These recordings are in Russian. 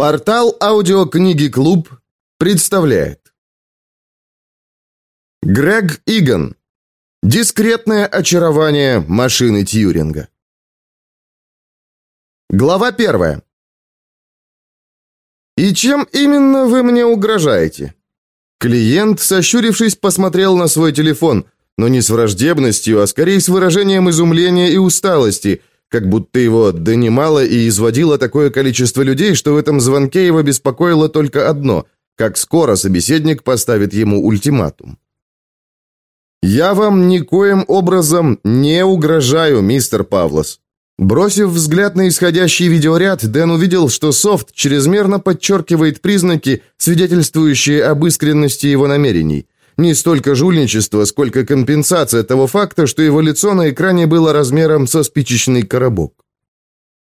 Портал аудиокниги «Клуб» представляет. Грег Иган. Дискретное очарование машины Тьюринга. Глава первая. «И чем именно вы мне угрожаете?» Клиент, сощурившись, посмотрел на свой телефон, но не с враждебностью, а скорее с выражением изумления и усталости – как будто его донимало и изводило такое количество людей, что в этом звонке его беспокоило только одно – как скоро собеседник поставит ему ультиматум. «Я вам никоим образом не угрожаю, мистер Павлос». Бросив взгляд на исходящий видеоряд, Дэн увидел, что софт чрезмерно подчеркивает признаки, свидетельствующие об искренности его намерений – не столько жульничество, сколько компенсация того факта, что его лицо на экране было размером со спичечный коробок.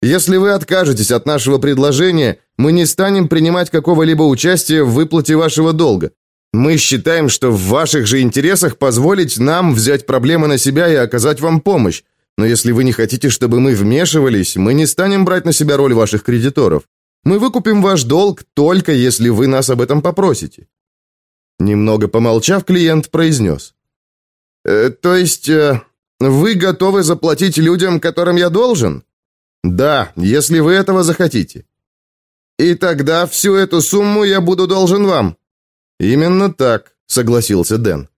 Если вы откажетесь от нашего предложения, мы не станем принимать какого-либо участия в выплате вашего долга. Мы считаем, что в ваших же интересах позволить нам взять проблемы на себя и оказать вам помощь. Но если вы не хотите, чтобы мы вмешивались, мы не станем брать на себя роль ваших кредиторов. Мы выкупим ваш долг только если вы нас об этом попросите. Немного помолчав, клиент произнес. «Э, «То есть э, вы готовы заплатить людям, которым я должен?» «Да, если вы этого захотите». «И тогда всю эту сумму я буду должен вам». «Именно так», — согласился Дэн.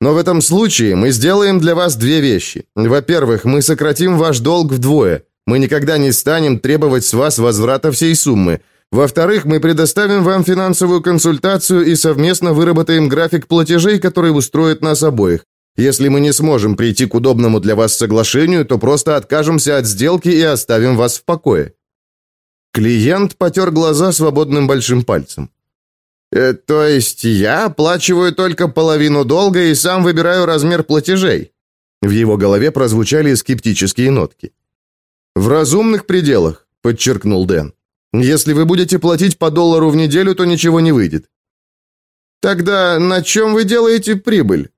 «Но в этом случае мы сделаем для вас две вещи. Во-первых, мы сократим ваш долг вдвое. Мы никогда не станем требовать с вас возврата всей суммы. Во-вторых, мы предоставим вам финансовую консультацию и совместно выработаем график платежей, который устроит нас обоих. Если мы не сможем прийти к удобному для вас соглашению, то просто откажемся от сделки и оставим вас в покое». Клиент потер глаза свободным большим пальцем. «Э, «То есть я оплачиваю только половину долга и сам выбираю размер платежей?» В его голове прозвучали скептические нотки. «В разумных пределах», — подчеркнул Дэн. Если вы будете платить по доллару в неделю, то ничего не выйдет. Тогда на чем вы делаете прибыль?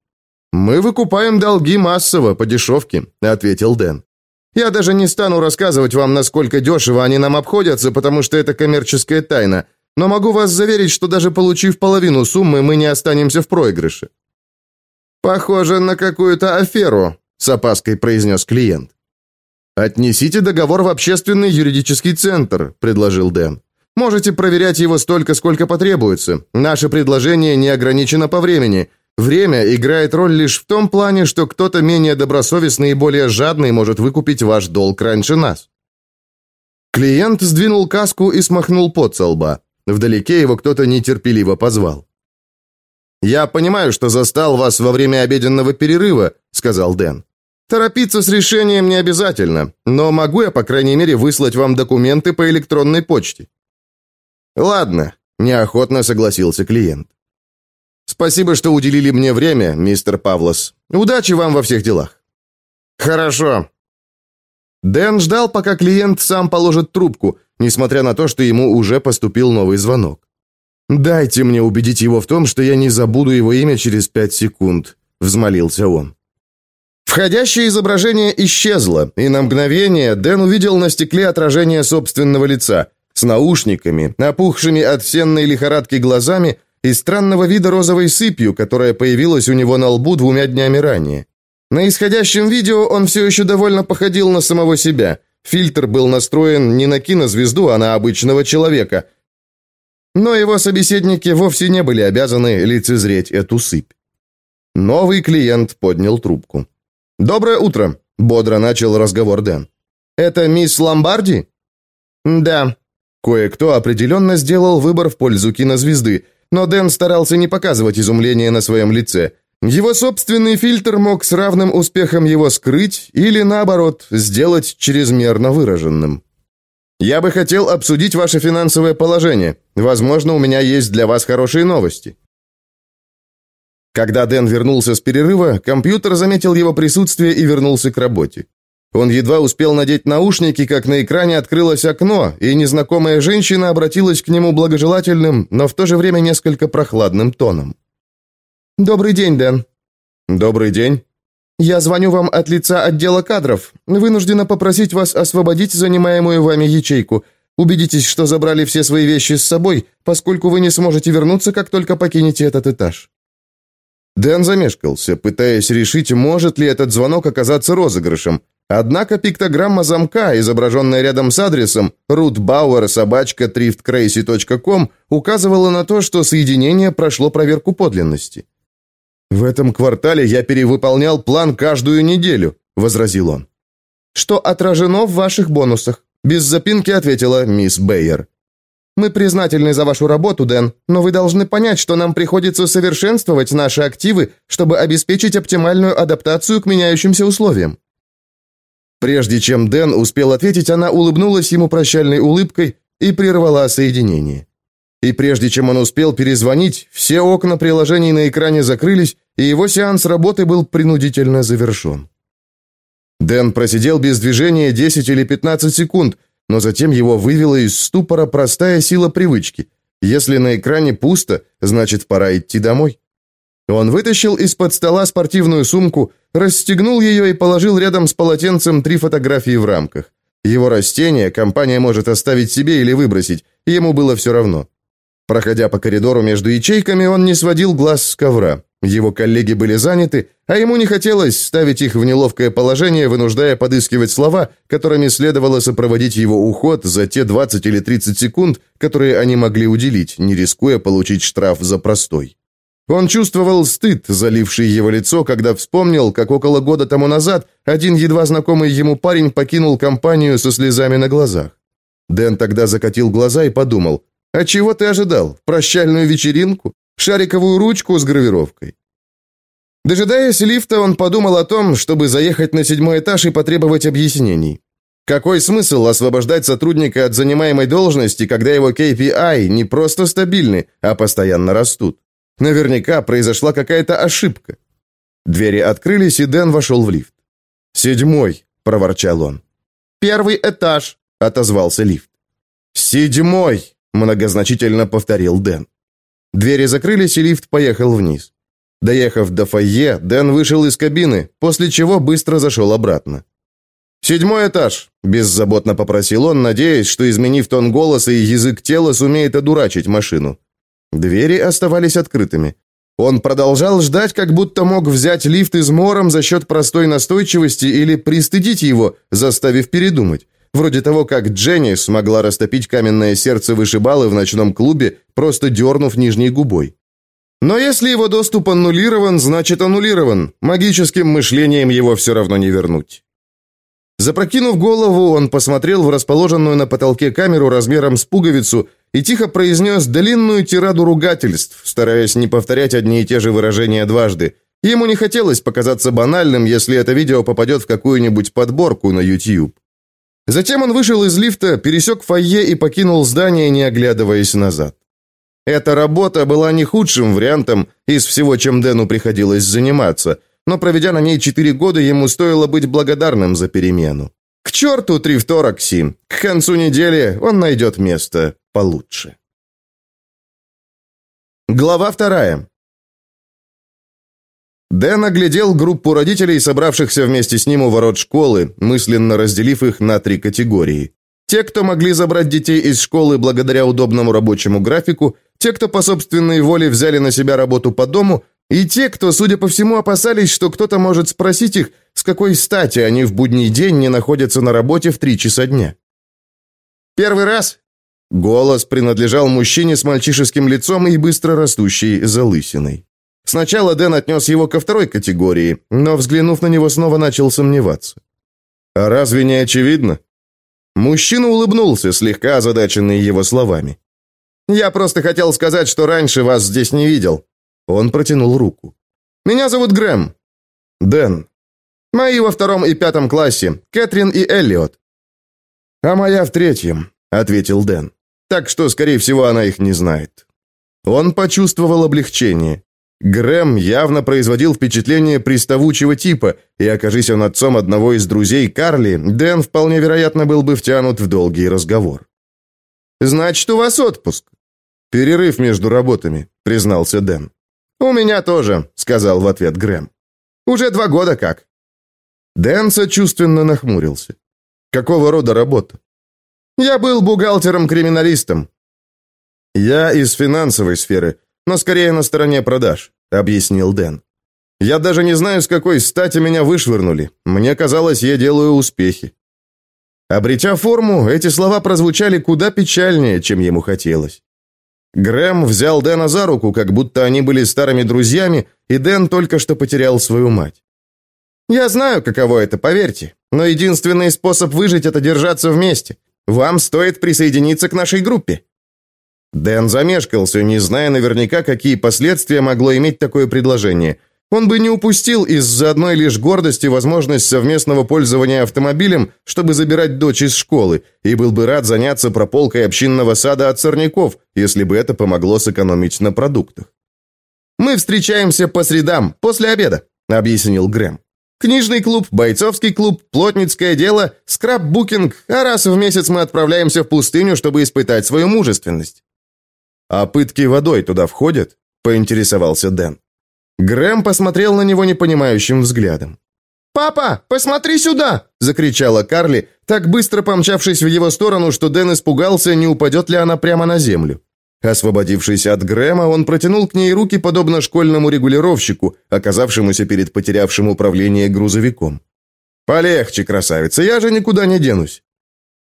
Мы выкупаем долги массово, по дешевке, ответил Дэн. Я даже не стану рассказывать вам, насколько дешево они нам обходятся, потому что это коммерческая тайна, но могу вас заверить, что даже получив половину суммы, мы не останемся в проигрыше. Похоже на какую-то аферу, с опаской произнес клиент. «Отнесите договор в общественный юридический центр», – предложил Дэн. «Можете проверять его столько, сколько потребуется. Наше предложение не ограничено по времени. Время играет роль лишь в том плане, что кто-то менее добросовестный и более жадный может выкупить ваш долг раньше нас». Клиент сдвинул каску и смахнул пот со лба. Вдалеке его кто-то нетерпеливо позвал. «Я понимаю, что застал вас во время обеденного перерыва», — сказал Дэн. Торопиться с решением не обязательно, но могу я, по крайней мере, выслать вам документы по электронной почте. Ладно, неохотно согласился клиент. Спасибо, что уделили мне время, мистер Павлос. Удачи вам во всех делах. Хорошо. Дэн ждал, пока клиент сам положит трубку, несмотря на то, что ему уже поступил новый звонок. «Дайте мне убедить его в том, что я не забуду его имя через пять секунд», — взмолился он. Входящее изображение исчезло, и на мгновение Дэн увидел на стекле отражение собственного лица с наушниками, опухшими от сенной лихорадки глазами и странного вида розовой сыпью, которая появилась у него на лбу двумя днями ранее. На исходящем видео он все еще довольно походил на самого себя. Фильтр был настроен не на кинозвезду, а на обычного человека. Но его собеседники вовсе не были обязаны лицезреть эту сыпь. Новый клиент поднял трубку. «Доброе утро», — бодро начал разговор Дэн. «Это мисс Ломбарди?» «Да». Кое-кто определенно сделал выбор в пользу кинозвезды, но Дэн старался не показывать изумление на своем лице. Его собственный фильтр мог с равным успехом его скрыть или, наоборот, сделать чрезмерно выраженным. «Я бы хотел обсудить ваше финансовое положение. Возможно, у меня есть для вас хорошие новости». Когда Дэн вернулся с перерыва, компьютер заметил его присутствие и вернулся к работе. Он едва успел надеть наушники, как на экране открылось окно, и незнакомая женщина обратилась к нему благожелательным, но в то же время несколько прохладным тоном. «Добрый день, Дэн». «Добрый день». «Я звоню вам от лица отдела кадров. Вынуждена попросить вас освободить занимаемую вами ячейку. Убедитесь, что забрали все свои вещи с собой, поскольку вы не сможете вернуться, как только покинете этот этаж». Дэн замешкался, пытаясь решить, может ли этот звонок оказаться розыгрышем. Однако пиктограмма замка, изображенная рядом с адресом rootbauer собачка thriftcrazy.com, указывала на то, что соединение прошло проверку подлинности. «В этом квартале я перевыполнял план каждую неделю», — возразил он. «Что отражено в ваших бонусах», — без запинки ответила мисс Бейер. «Мы признательны за вашу работу, Дэн, но вы должны понять, что нам приходится совершенствовать наши активы, чтобы обеспечить оптимальную адаптацию к меняющимся условиям». Прежде чем Дэн успел ответить, она улыбнулась ему прощальной улыбкой и прервала соединение. И прежде чем он успел перезвонить, все окна приложений на экране закрылись, и его сеанс работы был принудительно завершен. Дэн просидел без движения 10 или 15 секунд, но затем его вывела из ступора простая сила привычки. Если на экране пусто, значит, пора идти домой. Он вытащил из-под стола спортивную сумку, расстегнул ее и положил рядом с полотенцем три фотографии в рамках. Его растения компания может оставить себе или выбросить, ему было все равно. Проходя по коридору между ячейками, он не сводил глаз с ковра. Его коллеги были заняты, а ему не хотелось ставить их в неловкое положение, вынуждая подыскивать слова, которыми следовало сопроводить его уход за те 20 или 30 секунд, которые они могли уделить, не рискуя получить штраф за простой. Он чувствовал стыд, заливший его лицо, когда вспомнил, как около года тому назад один едва знакомый ему парень покинул компанию со слезами на глазах. Дэн тогда закатил глаза и подумал, «А чего ты ожидал? Прощальную вечеринку? Шариковую ручку с гравировкой?» Дожидаясь лифта, он подумал о том, чтобы заехать на седьмой этаж и потребовать объяснений. Какой смысл освобождать сотрудника от занимаемой должности, когда его KPI не просто стабильны, а постоянно растут? Наверняка произошла какая-то ошибка. Двери открылись, и Дэн вошел в лифт. «Седьмой», — проворчал он. «Первый этаж», — отозвался лифт. «Седьмой», — многозначительно повторил Дэн. Двери закрылись, и лифт поехал вниз. Доехав до фойе, Дэн вышел из кабины, после чего быстро зашел обратно. «Седьмой этаж», – беззаботно попросил он, надеясь, что, изменив тон голоса и язык тела, сумеет одурачить машину. Двери оставались открытыми. Он продолжал ждать, как будто мог взять лифт измором за счет простой настойчивости или пристыдить его, заставив передумать. Вроде того, как Дженни смогла растопить каменное сердце вышибалы в ночном клубе, просто дернув нижней губой. Но если его доступ аннулирован, значит аннулирован. Магическим мышлением его все равно не вернуть. Запрокинув голову, он посмотрел в расположенную на потолке камеру размером с пуговицу и тихо произнес длинную тираду ругательств, стараясь не повторять одни и те же выражения дважды. Ему не хотелось показаться банальным, если это видео попадет в какую-нибудь подборку на YouTube. Затем он вышел из лифта, пересек фойе и покинул здание, не оглядываясь назад. Эта работа была не худшим вариантом из всего, чем Дэну приходилось заниматься, но проведя на ней четыре года, ему стоило быть благодарным за перемену. К черту Трифторакси! К концу недели он найдет место получше. Глава вторая. Дэн оглядел группу родителей, собравшихся вместе с ним у ворот школы, мысленно разделив их на три категории. Те, кто могли забрать детей из школы благодаря удобному рабочему графику, те, кто по собственной воле взяли на себя работу по дому, и те, кто, судя по всему, опасались, что кто-то может спросить их, с какой стати они в будний день не находятся на работе в три часа дня. «Первый раз?» Голос принадлежал мужчине с мальчишеским лицом и быстро растущей залысиной. Сначала Дэн отнес его ко второй категории, но, взглянув на него, снова начал сомневаться. «А разве не очевидно?» Мужчина улыбнулся, слегка озадаченный его словами. «Я просто хотел сказать, что раньше вас здесь не видел». Он протянул руку. «Меня зовут Грэм». «Дэн». «Мои во втором и пятом классе, Кэтрин и Эллиот». «А моя в третьем», — ответил Дэн. «Так что, скорее всего, она их не знает». Он почувствовал облегчение. Грэм явно производил впечатление приставучего типа, и окажись он отцом одного из друзей Карли, Дэн вполне вероятно был бы втянут в долгий разговор. «Значит, у вас отпуск?» «Перерыв между работами», — признался Дэн. «У меня тоже», — сказал в ответ Грэм. «Уже два года как». Дэн сочувственно нахмурился. «Какого рода работа?» Я был бухгалтером-криминалистом». «Я из финансовой сферы, но скорее на стороне продаж», — объяснил Дэн. «Я даже не знаю, с какой стати меня вышвырнули. Мне казалось, я делаю успехи». Обретя форму, эти слова прозвучали куда печальнее, чем ему хотелось. Грэм взял Дэна за руку, как будто они были старыми друзьями, и Дэн только что потерял свою мать. «Я знаю, каково это, поверьте, но единственный способ выжить – это держаться вместе. Вам стоит присоединиться к нашей группе». Дэн замешкался, не зная наверняка, какие последствия могло иметь такое предложение – он бы не упустил из-за одной лишь гордости возможность совместного пользования автомобилем, чтобы забирать дочь из школы, и был бы рад заняться прополкой общинного сада от сорняков, если бы это помогло сэкономить на продуктах. «Мы встречаемся по средам, после обеда», — объяснил Грэм. «Книжный клуб, бойцовский клуб, плотницкое дело, скраббукинг, а раз в месяц мы отправляемся в пустыню, чтобы испытать свою мужественность». «А пытки водой туда входят?» — поинтересовался Дэн. Грэм посмотрел на него непонимающим взглядом. «Папа, посмотри сюда!» – закричала Карли, так быстро помчавшись в его сторону, что Дэн испугался, не упадет ли она прямо на землю. Освободившись от Грэма, он протянул к ней руки, подобно школьному регулировщику, оказавшемуся перед потерявшим управление грузовиком. «Полегче, красавица, я же никуда не денусь».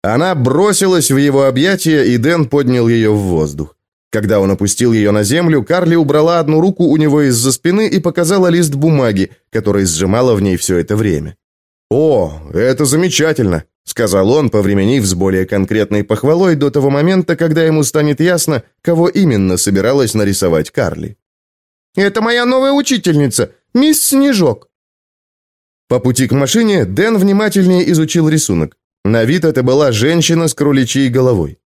Она бросилась в его объятия, и Дэн поднял ее в воздух. Когда он опустил ее на землю, Карли убрала одну руку у него из-за спины и показала лист бумаги, который сжимала в ней все это время. «О, это замечательно», — сказал он, повременив с более конкретной похвалой до того момента, когда ему станет ясно, кого именно собиралась нарисовать Карли. «Это моя новая учительница, мисс Снежок». По пути к машине Дэн внимательнее изучил рисунок. На вид это была женщина с кроличьей головой.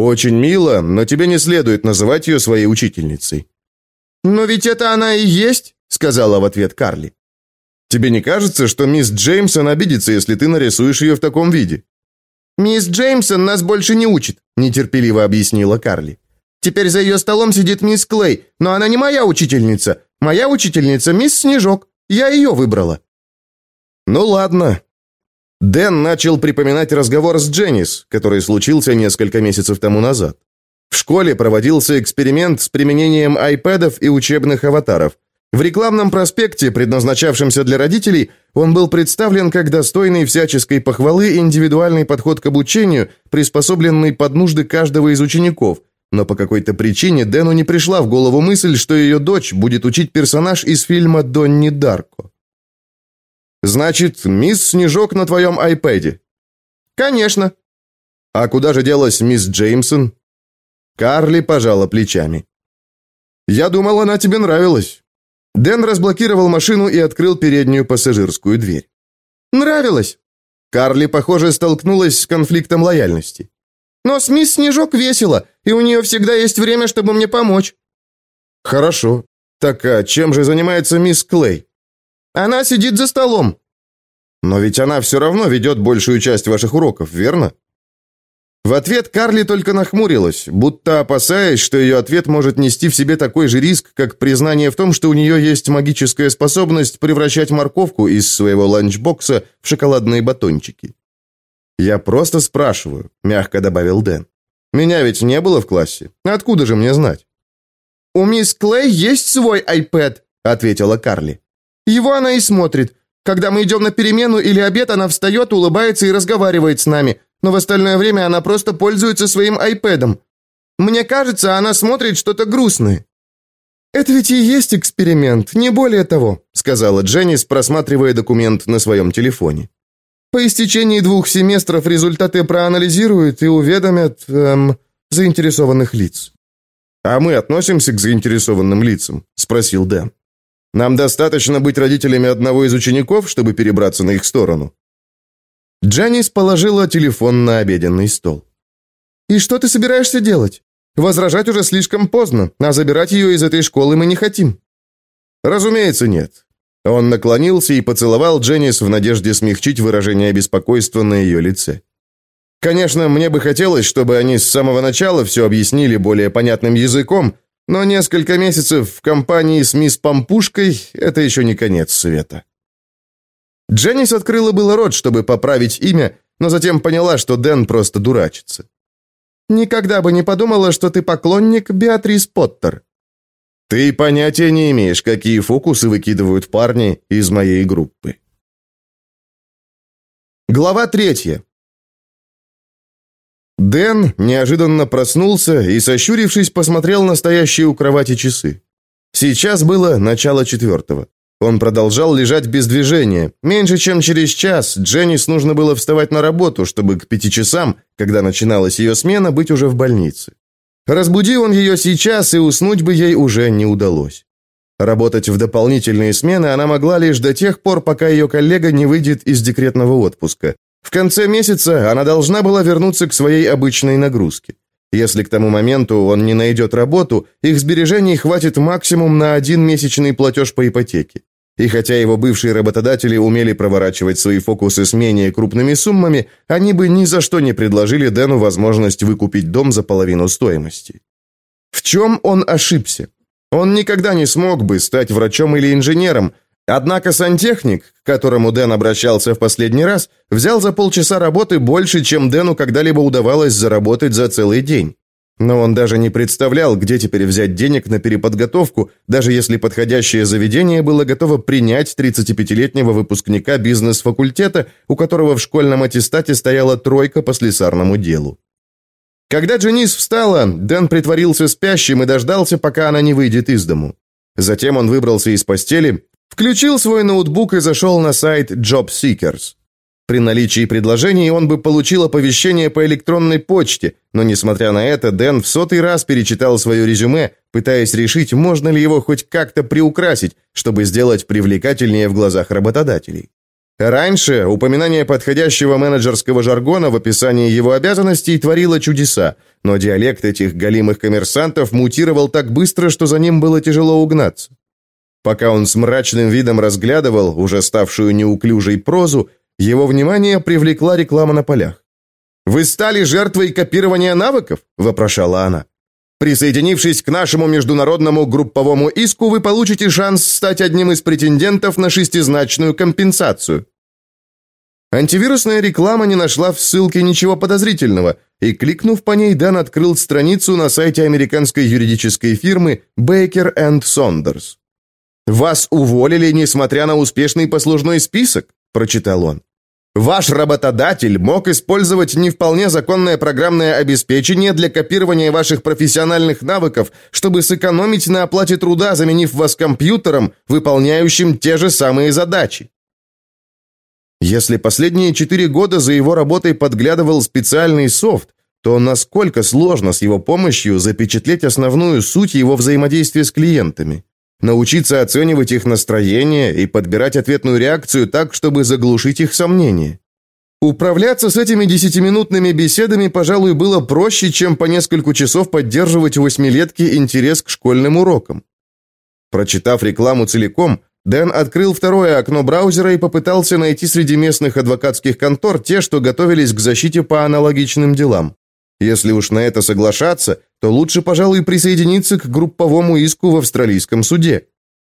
«Очень мило, но тебе не следует называть ее своей учительницей». «Но ведь это она и есть», — сказала в ответ Карли. «Тебе не кажется, что мисс Джеймсон обидится, если ты нарисуешь ее в таком виде?» «Мисс Джеймсон нас больше не учит», — нетерпеливо объяснила Карли. «Теперь за ее столом сидит мисс Клей, но она не моя учительница. Моя учительница мисс Снежок. Я ее выбрала». «Ну ладно, Дэн начал припоминать разговор с Дженнис, который случился несколько месяцев тому назад. В школе проводился эксперимент с применением айпэдов и учебных аватаров. В рекламном проспекте, предназначавшемся для родителей, он был представлен как достойный всяческой похвалы индивидуальный подход к обучению, приспособленный под нужды каждого из учеников, но по какой-то причине Дэну не пришла в голову мысль, что ее дочь будет учить персонаж из фильма «Донни Дарко». Значит, мисс Снежок на твоем айпэде? Конечно. А куда же делась мисс Джеймсон? Карли пожала плечами. Я думал, она тебе нравилась. Дэн разблокировал машину и открыл переднюю пассажирскую дверь. Нравилась. Карли, похоже, столкнулась с конфликтом лояльности. Но с мисс Снежок весело, и у нее всегда есть время, чтобы мне помочь. Хорошо. Так а чем же занимается мисс Клей? Она сидит за столом. Но ведь она все равно ведет большую часть ваших уроков, верно? В ответ Карли только нахмурилась, будто опасаясь, что ее ответ может нести в себе такой же риск, как признание в том, что у нее есть магическая способность превращать морковку из своего ланчбокса в шоколадные батончики. «Я просто спрашиваю», — мягко добавил Дэн. «Меня ведь не было в классе. Откуда же мне знать?» «У мисс Клей есть свой iPad», — ответила Карли. Его она и смотрит. Когда мы идем на перемену или обед, она встает, улыбается и разговаривает с нами, но в остальное время она просто пользуется своим айпэдом. Мне кажется, она смотрит что-то грустное». «Это ведь и есть эксперимент, не более того», сказала Дженнис, просматривая документ на своем телефоне. «По истечении двух семестров результаты проанализируют и уведомят эм, заинтересованных лиц». «А мы относимся к заинтересованным лицам?» спросил Дэн. Нам достаточно быть родителями одного из учеников, чтобы перебраться на их сторону». Джанис положила телефон на обеденный стол. «И что ты собираешься делать? Возражать уже слишком поздно, а забирать ее из этой школы мы не хотим». «Разумеется, нет». Он наклонился и поцеловал Дженнис в надежде смягчить выражение беспокойства на ее лице. «Конечно, мне бы хотелось, чтобы они с самого начала все объяснили более понятным языком, но несколько месяцев в компании с мисс Пампушкой – это еще не конец света. Дженнис открыла было рот, чтобы поправить имя, но затем поняла, что Дэн просто дурачится. «Никогда бы не подумала, что ты поклонник Беатрис Поттер». «Ты понятия не имеешь, какие фокусы выкидывают парни из моей группы». Глава третья. Дэн неожиданно проснулся и, сощурившись, посмотрел на стоящие у кровати часы. Сейчас было начало четвертого. Он продолжал лежать без движения. Меньше чем через час Дженнис нужно было вставать на работу, чтобы к пяти часам, когда начиналась ее смена, быть уже в больнице. Разбуди он ее сейчас, и уснуть бы ей уже не удалось. Работать в дополнительные смены она могла лишь до тех пор, пока ее коллега не выйдет из декретного отпуска. В конце месяца она должна была вернуться к своей обычной нагрузке. Если к тому моменту он не найдет работу, их сбережений хватит максимум на один месячный платеж по ипотеке. И хотя его бывшие работодатели умели проворачивать свои фокусы с менее крупными суммами, они бы ни за что не предложили Дэну возможность выкупить дом за половину стоимости. В чем он ошибся? Он никогда не смог бы стать врачом или инженером, однако сантехник, к которому Дэн обращался в последний раз, взял за полчаса работы больше, чем Дэну когда-либо удавалось заработать за целый день. Но он даже не представлял, где теперь взять денег на переподготовку, даже если подходящее заведение было готово принять 35-летнего выпускника бизнес-факультета, у которого в школьном аттестате стояла тройка по слесарному делу. Когда Дженис встала, Дэн притворился спящим и дождался, пока она не выйдет из дому. Затем он выбрался из постели, включил свой ноутбук и зашел на сайт Job Seekers. При наличии предложений он бы получил оповещение по электронной почте, но, несмотря на это, Дэн в сотый раз перечитал свое резюме, пытаясь решить, можно ли его хоть как-то приукрасить, чтобы сделать привлекательнее в глазах работодателей. Раньше упоминание подходящего менеджерского жаргона в описании его обязанностей творило чудеса, но диалект этих галимых коммерсантов мутировал так быстро, что за ним было тяжело угнаться. Пока он с мрачным видом разглядывал уже ставшую неуклюжей прозу, его внимание привлекла реклама на полях. «Вы стали жертвой копирования навыков?» – вопрошала она. Присоединившись к нашему международному групповому иску, вы получите шанс стать одним из претендентов на шестизначную компенсацию. Антивирусная реклама не нашла в ссылке ничего подозрительного, и, кликнув по ней, Дэн открыл страницу на сайте американской юридической фирмы Baker Saunders. «Вас уволили, несмотря на успешный послужной список», – прочитал он. Ваш работодатель мог использовать не вполне законное программное обеспечение для копирования ваших профессиональных навыков, чтобы сэкономить на оплате труда, заменив вас компьютером, выполняющим те же самые задачи. Если последние четыре года за его работой подглядывал специальный софт, то насколько сложно с его помощью запечатлеть основную суть его взаимодействия с клиентами? Научиться оценивать их настроение и подбирать ответную реакцию так, чтобы заглушить их сомнения. Управляться с этими десятиминутными беседами, пожалуй, было проще, чем по несколько часов поддерживать у восьмилетки интерес к школьным урокам. Прочитав рекламу целиком, Дэн открыл второе окно браузера и попытался найти среди местных адвокатских контор те, что готовились к защите по аналогичным делам. Если уж на это соглашаться, то лучше, пожалуй, присоединиться к групповому иску в австралийском суде.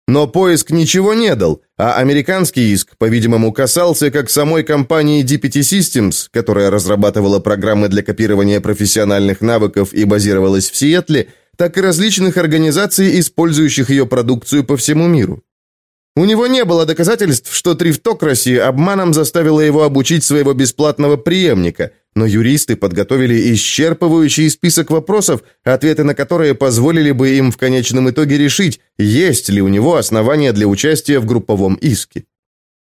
Но поиск ничего не дал, а американский иск, по-видимому, касался как самой компании DPT Systems, которая разрабатывала программы для копирования профессиональных навыков и базировалась в Сиэтле, так и различных организаций, использующих ее продукцию по всему миру. У него не было доказательств, что Трифтокраси обманом заставила его обучить своего бесплатного преемника, но юристы подготовили исчерпывающий список вопросов, ответы на которые позволили бы им в конечном итоге решить, есть ли у него основания для участия в групповом иске.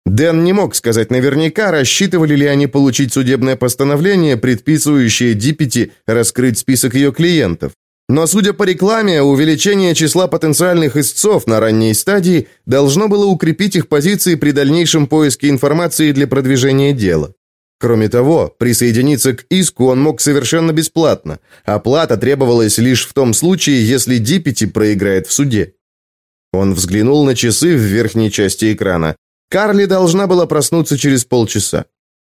Дэн не мог сказать наверняка, рассчитывали ли они получить судебное постановление, предписывающее Диппити раскрыть список ее клиентов. Но, судя по рекламе, увеличение числа потенциальных истцов на ранней стадии должно было укрепить их позиции при дальнейшем поиске информации для продвижения дела. Кроме того, присоединиться к иску он мог совершенно бесплатно. Оплата требовалась лишь в том случае, если Диппити проиграет в суде. Он взглянул на часы в верхней части экрана. Карли должна была проснуться через полчаса.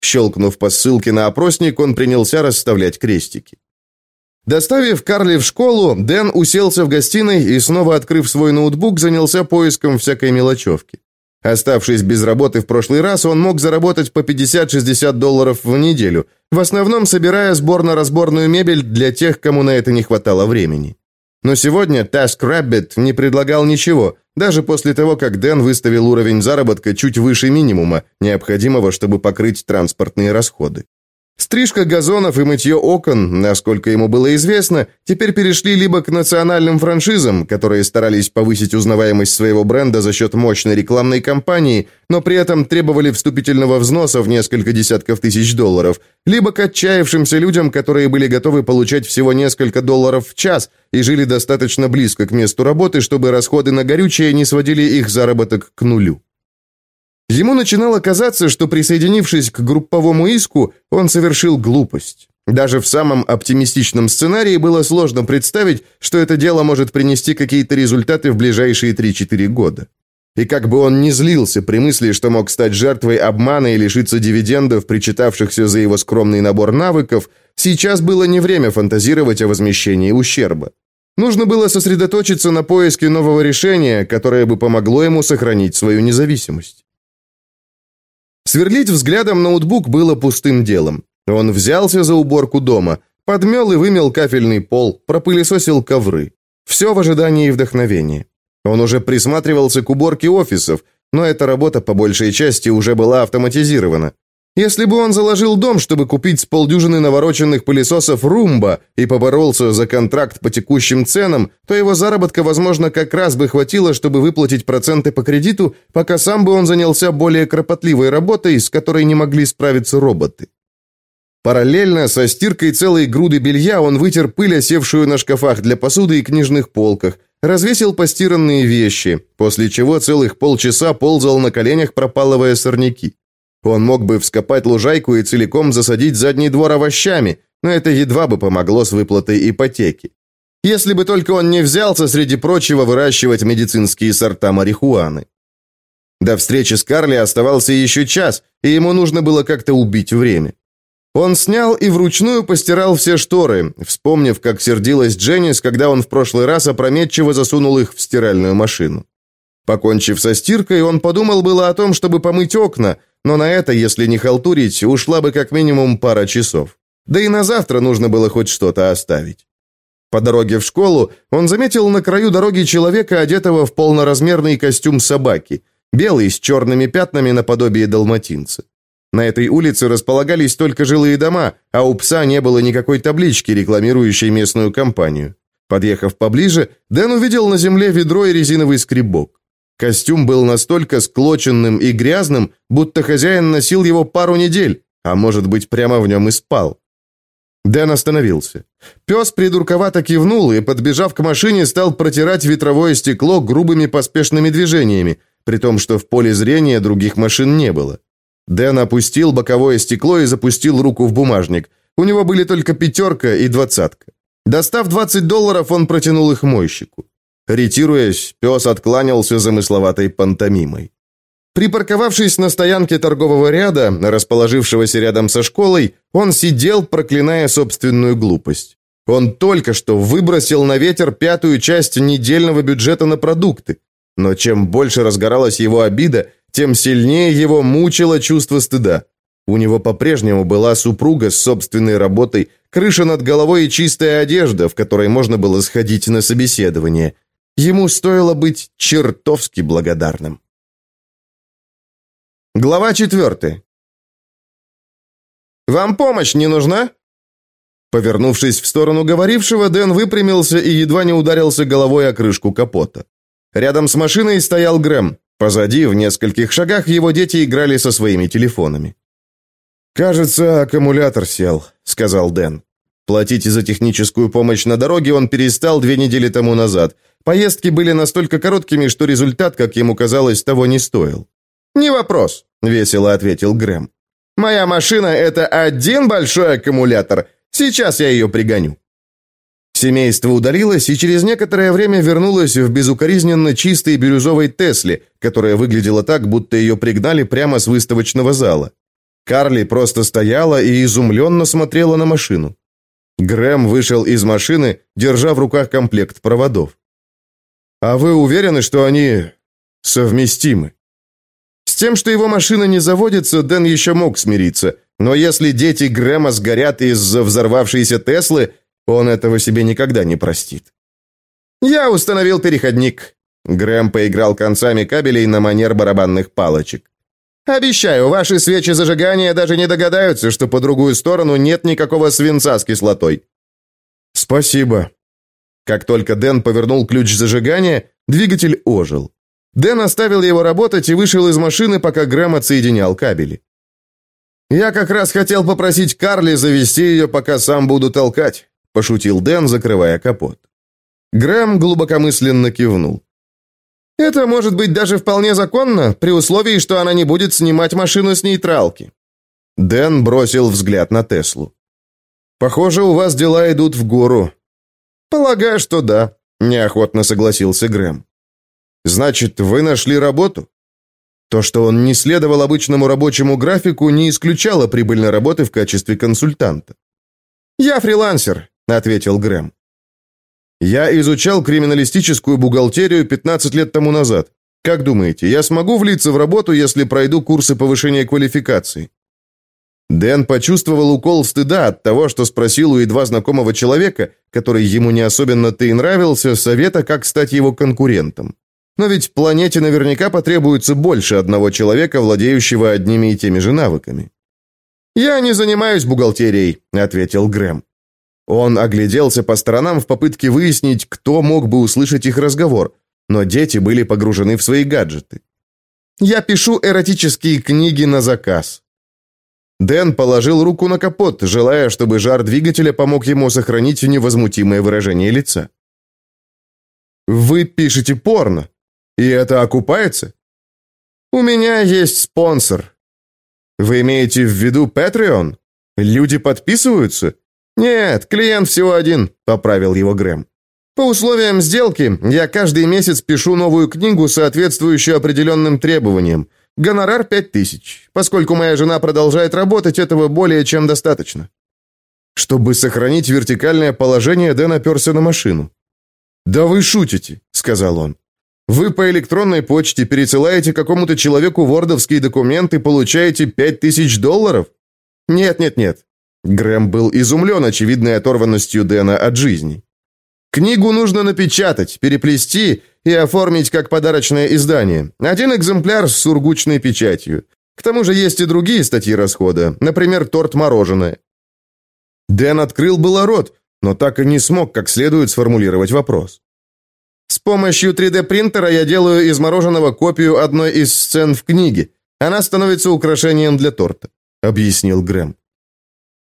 Щелкнув по ссылке на опросник, он принялся расставлять крестики. Доставив Карли в школу, Дэн уселся в гостиной и, снова открыв свой ноутбук, занялся поиском всякой мелочевки. Оставшись без работы в прошлый раз, он мог заработать по 50-60 долларов в неделю, в основном собирая сборно-разборную мебель для тех, кому на это не хватало времени. Но сегодня Task Rabbit не предлагал ничего, даже после того, как Дэн выставил уровень заработка чуть выше минимума, необходимого, чтобы покрыть транспортные расходы. Стрижка газонов и мытье окон, насколько ему было известно, теперь перешли либо к национальным франшизам, которые старались повысить узнаваемость своего бренда за счет мощной рекламной кампании, но при этом требовали вступительного взноса в несколько десятков тысяч долларов, либо к отчаявшимся людям, которые были готовы получать всего несколько долларов в час и жили достаточно близко к месту работы, чтобы расходы на горючее не сводили их заработок к нулю. Ему начинало казаться, что присоединившись к групповому иску, он совершил глупость. Даже в самом оптимистичном сценарии было сложно представить, что это дело может принести какие-то результаты в ближайшие 3-4 года. И как бы он ни злился при мысли, что мог стать жертвой обмана и лишиться дивидендов, причитавшихся за его скромный набор навыков, сейчас было не время фантазировать о возмещении ущерба. Нужно было сосредоточиться на поиске нового решения, которое бы помогло ему сохранить свою независимость. Сверлить взглядом ноутбук было пустым делом. Он взялся за уборку дома, подмел и вымел кафельный пол, пропылесосил ковры. Все в ожидании вдохновения. Он уже присматривался к уборке офисов, но эта работа по большей части уже была автоматизирована. Если бы он заложил дом, чтобы купить с полдюжины навороченных пылесосов «Румба» и поборолся за контракт по текущим ценам, то его заработка, возможно, как раз бы хватило, чтобы выплатить проценты по кредиту, пока сам бы он занялся более кропотливой работой, с которой не могли справиться роботы. Параллельно со стиркой целой груды белья он вытер пыль, осевшую на шкафах для посуды и книжных полках, развесил постиранные вещи, после чего целых полчаса ползал на коленях, пропалывая сорняки. Он мог бы вскопать лужайку и целиком засадить задний двор овощами, но это едва бы помогло с выплатой ипотеки. Если бы только он не взялся, среди прочего, выращивать медицинские сорта марихуаны. До встречи с Карли оставался еще час, и ему нужно было как-то убить время. Он снял и вручную постирал все шторы, вспомнив, как сердилась Дженнис, когда он в прошлый раз опрометчиво засунул их в стиральную машину. Покончив со стиркой, он подумал было о том, чтобы помыть окна, но на это, если не халтурить, ушла бы как минимум пара часов. Да и на завтра нужно было хоть что-то оставить. По дороге в школу он заметил на краю дороги человека, одетого в полноразмерный костюм собаки, белый с черными пятнами наподобие далматинца. На этой улице располагались только жилые дома, а у пса не было никакой таблички, рекламирующей местную компанию. Подъехав поближе, Дэн увидел на земле ведро и резиновый скребок. Костюм был настолько склоченным и грязным, будто хозяин носил его пару недель, а может быть, прямо в нем и спал. Дэн остановился. Пес придурковато кивнул и, подбежав к машине, стал протирать ветровое стекло грубыми поспешными движениями, при том, что в поле зрения других машин не было. Дэн опустил боковое стекло и запустил руку в бумажник. У него были только пятерка и двадцатка. Достав 20 долларов, он протянул их мойщику. Ретируясь, пес откланялся замысловатой пантомимой. Припарковавшись на стоянке торгового ряда, расположившегося рядом со школой, он сидел, проклиная собственную глупость. Он только что выбросил на ветер пятую часть недельного бюджета на продукты. Но чем больше разгоралась его обида, тем сильнее его мучило чувство стыда. У него по-прежнему была супруга с собственной работой, крыша над головой и чистая одежда, в которой можно было сходить на собеседование – Ему стоило быть чертовски благодарным. Глава четвертая. «Вам помощь не нужна?» Повернувшись в сторону говорившего, Дэн выпрямился и едва не ударился головой о крышку капота. Рядом с машиной стоял Грэм. Позади, в нескольких шагах, его дети играли со своими телефонами. «Кажется, аккумулятор сел», — сказал Дэн. Платить за техническую помощь на дороге он перестал две недели тому назад, Поездки были настолько короткими, что результат, как ему казалось, того не стоил. «Не вопрос», — весело ответил Грэм. «Моя машина — это один большой аккумулятор. Сейчас я ее пригоню». Семейство удалилось и через некоторое время вернулось в безукоризненно чистой бирюзовой Тесле, которая выглядела так, будто ее пригнали прямо с выставочного зала. Карли просто стояла и изумленно смотрела на машину. Грэм вышел из машины, держа в руках комплект проводов. А вы уверены, что они совместимы? С тем, что его машина не заводится, Дэн еще мог смириться. Но если дети Грэма сгорят из-за взорвавшейся Теслы, он этого себе никогда не простит. «Я установил переходник». Грэм поиграл концами кабелей на манер барабанных палочек. «Обещаю, ваши свечи зажигания даже не догадаются, что по другую сторону нет никакого свинца с кислотой». «Спасибо». Как только Дэн повернул ключ зажигания, двигатель ожил. Дэн оставил его работать и вышел из машины, пока Грэм отсоединял кабели. «Я как раз хотел попросить Карли завести ее, пока сам буду толкать», пошутил Дэн, закрывая капот. Грэм глубокомысленно кивнул. «Это может быть даже вполне законно, при условии, что она не будет снимать машину с нейтралки». Дэн бросил взгляд на Теслу. «Похоже, у вас дела идут в гору». «Полагаю, что да», – неохотно согласился Грэм. Значит, вы нашли работу? То, что он не следовал обычному рабочему графику, не исключало прибыльной работы в качестве консультанта. «Я фрилансер», — ответил Грэм. «Я изучал криминалистическую бухгалтерию 15 лет тому назад. Как думаете, я смогу влиться в работу, если пройду курсы повышения квалификации?» Дэн почувствовал укол стыда от того, что спросил у едва знакомого человека, который ему не особенно-то и нравился, совета, как стать его конкурентом. Но ведь планете наверняка потребуется больше одного человека, владеющего одними и теми же навыками. «Я не занимаюсь бухгалтерией», — ответил Грэм. Он огляделся по сторонам в попытке выяснить, кто мог бы услышать их разговор, но дети были погружены в свои гаджеты. «Я пишу эротические книги на заказ». Дэн положил руку на капот, желая, чтобы жар двигателя помог ему сохранить невозмутимое выражение лица. «Вы пишете порно?» И это окупается? У меня есть спонсор. Вы имеете в виду Patreon? Люди подписываются? Нет, клиент всего один, поправил его Грэм. По условиям сделки я каждый месяц пишу новую книгу, соответствующую определенным требованиям. Гонорар пять тысяч. Поскольку моя жена продолжает работать, этого более чем достаточно. Чтобы сохранить вертикальное положение, Дэн оперся на машину. «Да вы шутите», — сказал он. Вы по электронной почте пересылаете какому-то человеку вордовские документы и получаете пять тысяч долларов? Нет, нет, нет. Грэм был изумлен очевидной оторванностью Дэна от жизни. Книгу нужно напечатать, переплести и оформить как подарочное издание. Один экземпляр с сургучной печатью. К тому же есть и другие статьи расхода, например, торт-мороженое. Дэн открыл было рот, но так и не смог как следует сформулировать вопрос. С помощью 3D-принтера я делаю из мороженого копию одной из сцен в книге. Она становится украшением для торта», — объяснил Грэм.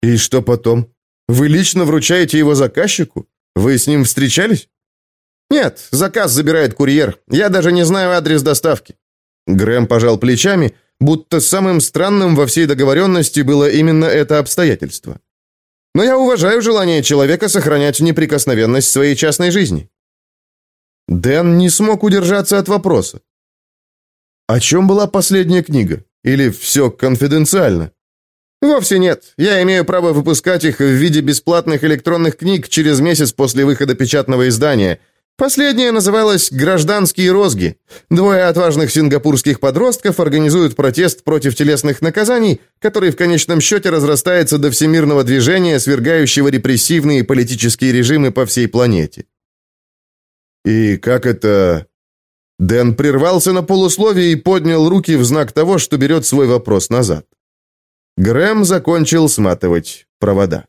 «И что потом? Вы лично вручаете его заказчику? Вы с ним встречались?» «Нет, заказ забирает курьер. Я даже не знаю адрес доставки». Грэм пожал плечами, будто самым странным во всей договоренности было именно это обстоятельство. «Но я уважаю желание человека сохранять неприкосновенность своей частной жизни». Дэн не смог удержаться от вопроса. «О чем была последняя книга? Или все конфиденциально?» «Вовсе нет. Я имею право выпускать их в виде бесплатных электронных книг через месяц после выхода печатного издания. Последняя называлась «Гражданские розги». Двое отважных сингапурских подростков организуют протест против телесных наказаний, который в конечном счете разрастается до всемирного движения, свергающего репрессивные политические режимы по всей планете. «И как это...» Дэн прервался на полусловие и поднял руки в знак того, что берет свой вопрос назад. Грэм закончил сматывать провода.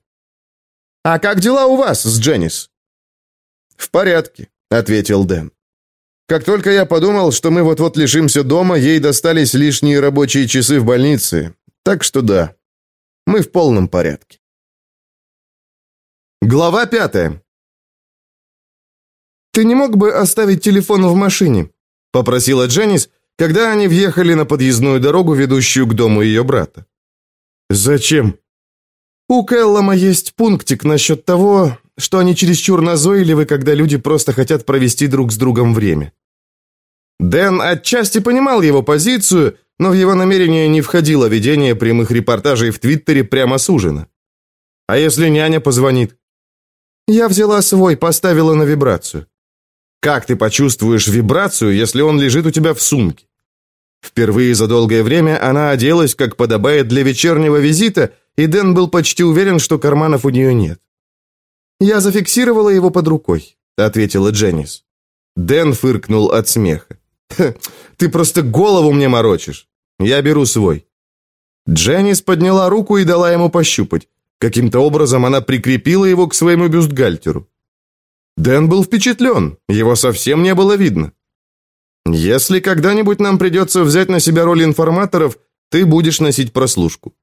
«А как дела у вас с Дженнис?» «В порядке», — ответил Дэн. «Как только я подумал, что мы вот-вот лишимся дома, ей достались лишние рабочие часы в больнице. Так что да, мы в полном порядке». Глава пятая. «Ты не мог бы оставить телефон в машине?» – попросила Дженнис, когда они въехали на подъездную дорогу, ведущую к дому ее брата. «Зачем?» «У Кэллома есть пунктик насчет того, что они чересчур назойливы, когда люди просто хотят провести друг с другом время». Дэн отчасти понимал его позицию, но в его намерение не входило ведение прямых репортажей в Твиттере прямо с ужина. «А если няня позвонит?» «Я взяла свой, поставила на вибрацию». Как ты почувствуешь вибрацию, если он лежит у тебя в сумке? Впервые за долгое время она оделась, как подобает для вечернего визита, и Дэн был почти уверен, что карманов у нее нет. «Я зафиксировала его под рукой», — ответила Дженнис. Дэн фыркнул от смеха. «Ты просто голову мне морочишь. Я беру свой». Дженнис подняла руку и дала ему пощупать. Каким-то образом она прикрепила его к своему бюстгальтеру. Дэн был впечатлен, его совсем не было видно. «Если когда-нибудь нам придется взять на себя роль информаторов, ты будешь носить прослушку».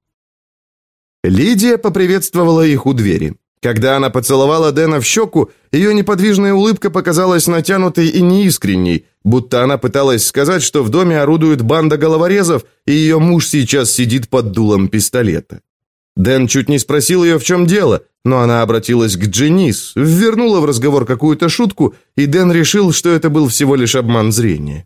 Лидия поприветствовала их у двери. Когда она поцеловала Дэна в щеку, ее неподвижная улыбка показалась натянутой и неискренней, будто она пыталась сказать, что в доме орудует банда головорезов, и ее муж сейчас сидит под дулом пистолета. Дэн чуть не спросил ее, в чем дело, но она обратилась к Дженис, ввернула в разговор какую-то шутку, и Дэн решил, что это был всего лишь обман зрения.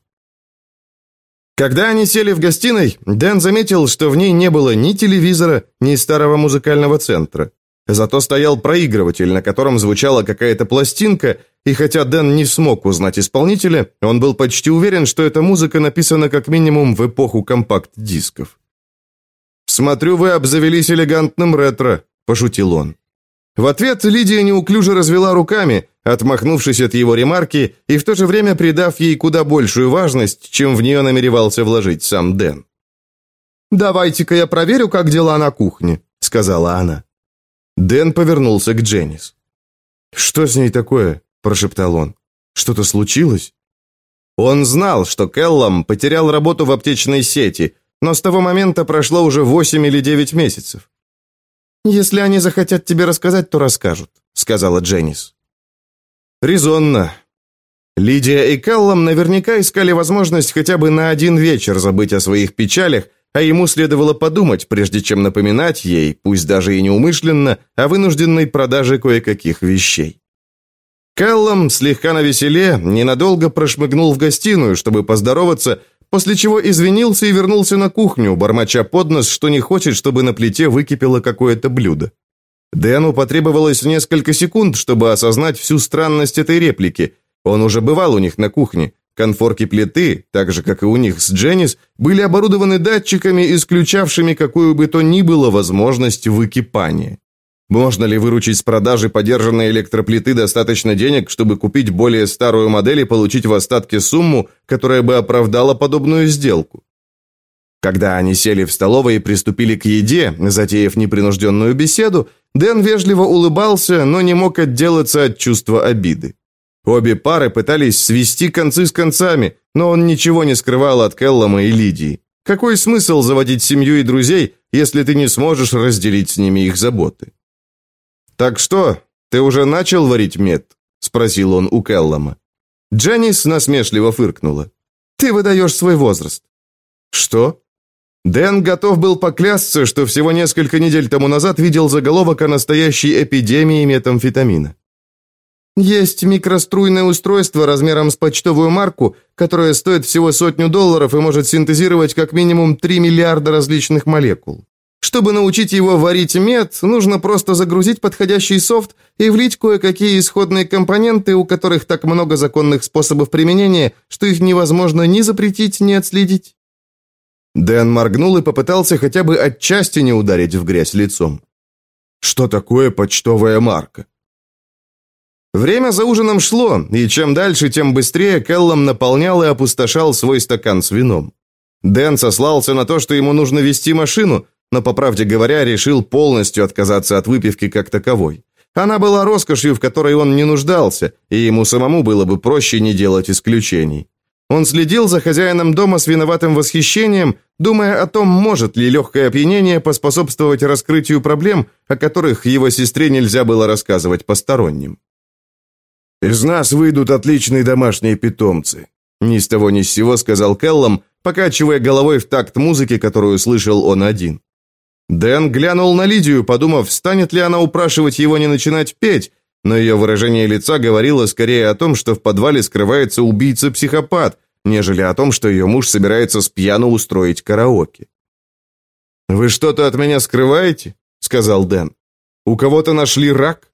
Когда они сели в гостиной, Дэн заметил, что в ней не было ни телевизора, ни старого музыкального центра. Зато стоял проигрыватель, на котором звучала какая-то пластинка, и хотя Дэн не смог узнать исполнителя, он был почти уверен, что эта музыка написана как минимум в эпоху компакт-дисков. «Смотрю, вы обзавелись элегантным ретро», – пошутил он. В ответ Лидия неуклюже развела руками, отмахнувшись от его ремарки и в то же время придав ей куда большую важность, чем в нее намеревался вложить сам Дэн. «Давайте-ка я проверю, как дела на кухне», – сказала она. Дэн повернулся к Дженнис. «Что с ней такое?» – прошептал он. «Что-то случилось?» Он знал, что Келлам потерял работу в аптечной сети, но с того момента прошло уже восемь или девять месяцев. «Если они захотят тебе рассказать, то расскажут», — сказала Дженнис. «Резонно. Лидия и Келлам наверняка искали возможность хотя бы на один вечер забыть о своих печалях а ему следовало подумать, прежде чем напоминать ей, пусть даже и неумышленно, о вынужденной продаже кое-каких вещей. Каллом, слегка навеселе, ненадолго прошмыгнул в гостиную, чтобы поздороваться, после чего извинился и вернулся на кухню, бормоча под нос, что не хочет, чтобы на плите выкипело какое-то блюдо. Дэну потребовалось несколько секунд, чтобы осознать всю странность этой реплики. Он уже бывал у них на кухне, Конфорки плиты, так же как и у них с Дженнис, были оборудованы датчиками, исключавшими какую бы то ни было возможность выкипания. Можно ли выручить с продажи подержанной электроплиты достаточно денег, чтобы купить более старую модель и получить в остатке сумму, которая бы оправдала подобную сделку? Когда они сели в столовой и приступили к еде, затеяв непринужденную беседу, Дэн вежливо улыбался, но не мог отделаться от чувства обиды. Обе пары пытались свести концы с концами, но он ничего не скрывал от Келлама и Лидии. Какой смысл заводить семью и друзей, если ты не сможешь разделить с ними их заботы? «Так что, ты уже начал варить мед?» – спросил он у Келлама. Дженнис насмешливо фыркнула. «Ты выдаешь свой возраст». «Что?» Дэн готов был поклясться, что всего несколько недель тому назад видел заголовок о настоящей эпидемии метамфетамина. Есть микроструйное устройство размером с почтовую марку, которое стоит всего сотню долларов и может синтезировать как минимум 3 миллиарда различных молекул. Чтобы научить его варить мед, нужно просто загрузить подходящий софт и влить кое-какие исходные компоненты, у которых так много законных способов применения, что их невозможно ни запретить, ни отследить. Дэн моргнул и попытался хотя бы отчасти не ударить в грязь лицом. Что такое почтовая марка? Время за ужином шло, и чем дальше, тем быстрее Келлом наполнял и опустошал свой стакан с вином. Дэн сослался на то, что ему нужно вести машину, но, по правде говоря, решил полностью отказаться от выпивки как таковой. Она была роскошью, в которой он не нуждался, и ему самому было бы проще не делать исключений. Он следил за хозяином дома с виноватым восхищением, думая о том, может ли легкое опьянение поспособствовать раскрытию проблем, о которых его сестре нельзя было рассказывать посторонним. «Из нас выйдут отличные домашние питомцы», – ни с того ни с сего сказал Келлом, покачивая головой в такт музыки, которую слышал он один. Дэн глянул на Лидию, подумав, станет ли она упрашивать его не начинать петь, но ее выражение лица говорило скорее о том, что в подвале скрывается убийца-психопат, нежели о том, что ее муж собирается с пьяну устроить караоке. «Вы что-то от меня скрываете?» – сказал Дэн. «У кого-то нашли рак?»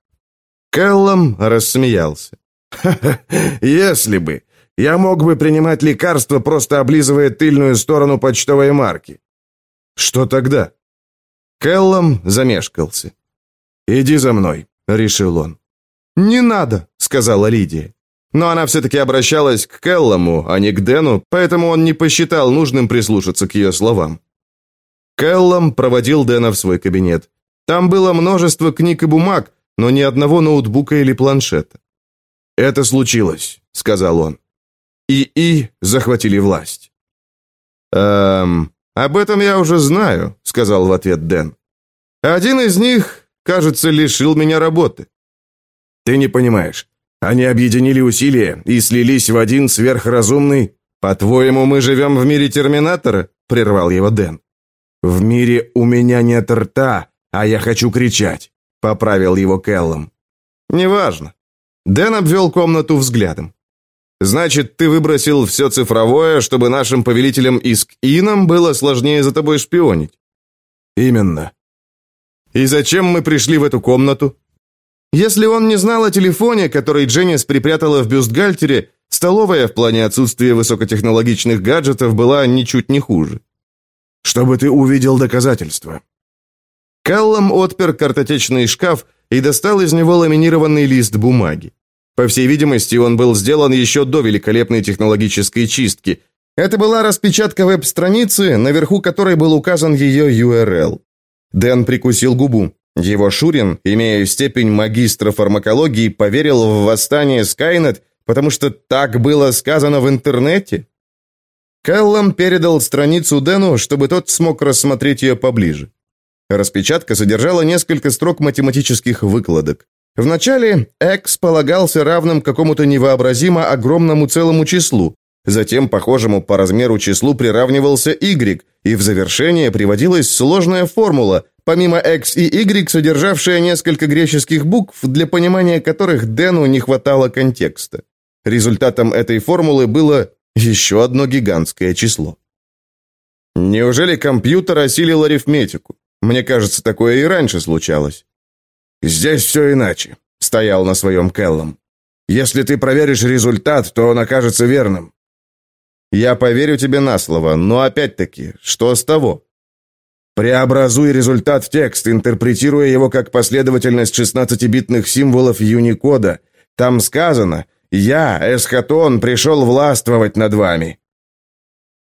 Кэллом рассмеялся. «Ха -ха, «Если бы! Я мог бы принимать лекарства, просто облизывая тыльную сторону почтовой марки». «Что тогда?» Келлом замешкался. «Иди за мной», — решил он. «Не надо», — сказала Лидия. Но она все-таки обращалась к Келлому, а не к Дэну, поэтому он не посчитал нужным прислушаться к ее словам. Келлом проводил Дэна в свой кабинет. Там было множество книг и бумаг, но ни одного ноутбука или планшета. «Это случилось», — сказал он. «ИИ захватили власть». «Эм, об этом я уже знаю», — сказал в ответ Дэн. «Один из них, кажется, лишил меня работы». «Ты не понимаешь. Они объединили усилия и слились в один сверхразумный...» «По-твоему, мы живем в мире Терминатора?» — прервал его Дэн. «В мире у меня нет рта, а я хочу кричать», — поправил его Келлом. «Неважно». Дэн обвел комнату взглядом. «Значит, ты выбросил все цифровое, чтобы нашим повелителям Иск-Инам было сложнее за тобой шпионить?» «Именно». «И зачем мы пришли в эту комнату?» Если он не знал о телефоне, который Дженнис припрятала в бюстгальтере, столовая в плане отсутствия высокотехнологичных гаджетов была ничуть не хуже. «Чтобы ты увидел доказательства». Каллом отпер картотечный шкаф и достал из него ламинированный лист бумаги. По всей видимости, он был сделан еще до великолепной технологической чистки. Это была распечатка веб-страницы, наверху которой был указан ее URL. Дэн прикусил губу. Его Шурин, имея степень магистра фармакологии, поверил в восстание Скайнет, потому что так было сказано в интернете? Кэллом передал страницу Дэну, чтобы тот смог рассмотреть ее поближе. Распечатка содержала несколько строк математических выкладок. Вначале x полагался равным какому-то невообразимо огромному целому числу, затем похожему по размеру числу приравнивался y, и в завершение приводилась сложная формула, помимо X и Y, содержавшая несколько греческих букв, для понимания которых Дэну не хватало контекста. Результатом этой формулы было еще одно гигантское число. Неужели компьютер осилил арифметику? Мне кажется, такое и раньше случалось. «Здесь все иначе», — стоял на своем Келлом. «Если ты проверишь результат, то он окажется верным». «Я поверю тебе на слово, но опять-таки, что с того?» Преобразуй результат в текст, интерпретируя его как последовательность 16-битных символов Юникода. Там сказано «Я, Эсхатон, пришел властвовать над вами».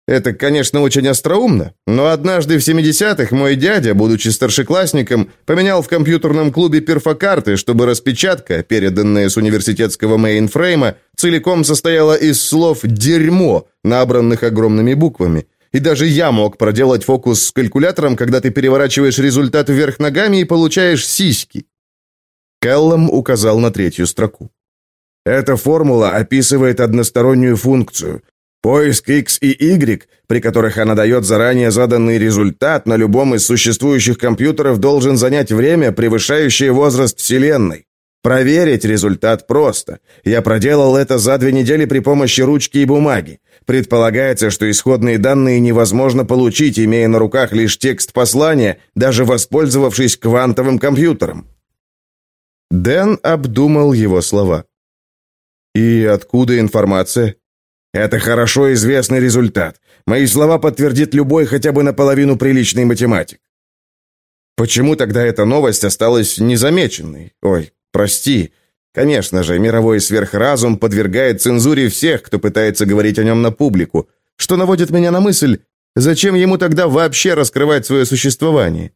Это, конечно, очень остроумно, но однажды в 70-х мой дядя, будучи старшеклассником, поменял в компьютерном клубе перфокарты, чтобы распечатка, переданная с университетского мейнфрейма, целиком состояла из слов «дерьмо», набранных огромными буквами. И даже я мог проделать фокус с калькулятором, когда ты переворачиваешь результат вверх ногами и получаешь сиськи. Келлом указал на третью строку. Эта формула описывает одностороннюю функцию. Поиск x и y, при которых она дает заранее заданный результат на любом из существующих компьютеров, должен занять время, превышающее возраст Вселенной. Проверить результат просто. Я проделал это за две недели при помощи ручки и бумаги. Предполагается, что исходные данные невозможно получить, имея на руках лишь текст послания, даже воспользовавшись квантовым компьютером. Дэн обдумал его слова. «И откуда информация?» «Это хорошо известный результат. Мои слова подтвердит любой хотя бы наполовину приличный математик». «Почему тогда эта новость осталась незамеченной? Ой, Прости. Конечно же, мировой сверхразум подвергает цензуре всех, кто пытается говорить о нем на публику, что наводит меня на мысль, зачем ему тогда вообще раскрывать свое существование?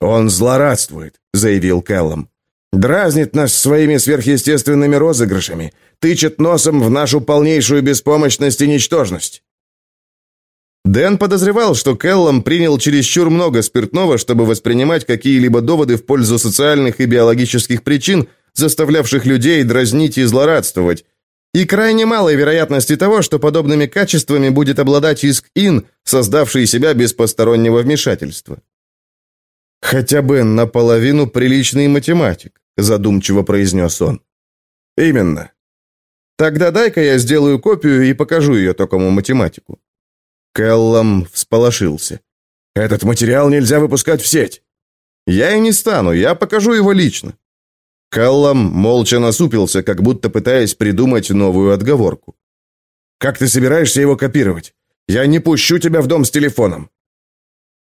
«Он злорадствует», — заявил Кэллом. «Дразнит нас своими сверхъестественными розыгрышами, тычет носом в нашу полнейшую беспомощность и ничтожность». Дэн подозревал, что Келлом принял чересчур много спиртного, чтобы воспринимать какие-либо доводы в пользу социальных и биологических причин, заставлявших людей дразнить и злорадствовать, и крайне малой вероятности того, что подобными качествами будет обладать Иск-Ин, создавший себя без постороннего вмешательства. «Хотя бы наполовину приличный математик», задумчиво произнес он. «Именно». «Тогда дай-ка я сделаю копию и покажу ее такому математику». Келлом всполошился. «Этот материал нельзя выпускать в сеть!» «Я и не стану, я покажу его лично». Келлом молча насупился, как будто пытаясь придумать новую отговорку. Как ты собираешься его копировать? Я не пущу тебя в дом с телефоном».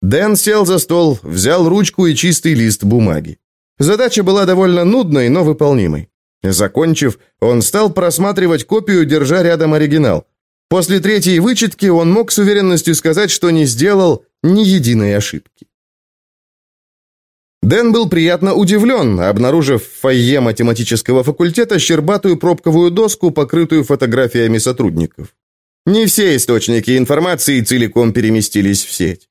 Дэн сел за стол, взял ручку и чистый лист бумаги. Задача была довольно нудной, но выполнимой. Закончив, он стал просматривать копию, держа рядом оригинал. После третьей вычетки он мог с уверенностью сказать, что не сделал ни единой ошибки. Дэн был приятно удивлен, обнаружив в фойе математического факультета щербатую пробковую доску, покрытую фотографиями сотрудников. Не все источники информации целиком переместились в сеть.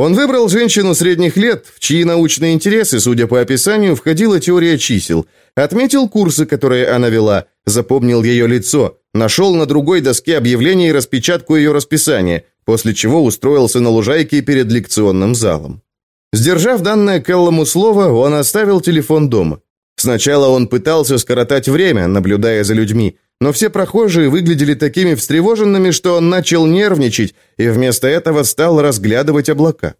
Он выбрал женщину средних лет, в чьи научные интересы, судя по описанию, входила теория чисел, отметил курсы, которые она вела, запомнил ее лицо, нашел на другой доске объявлений распечатку ее расписания, после чего устроился на лужайке перед лекционным залом. Сдержав данное Келлому слово, он оставил телефон дома. Сначала он пытался скоротать время, наблюдая за людьми, но все прохожие выглядели такими встревоженными, что он начал нервничать и вместо этого стал разглядывать облака.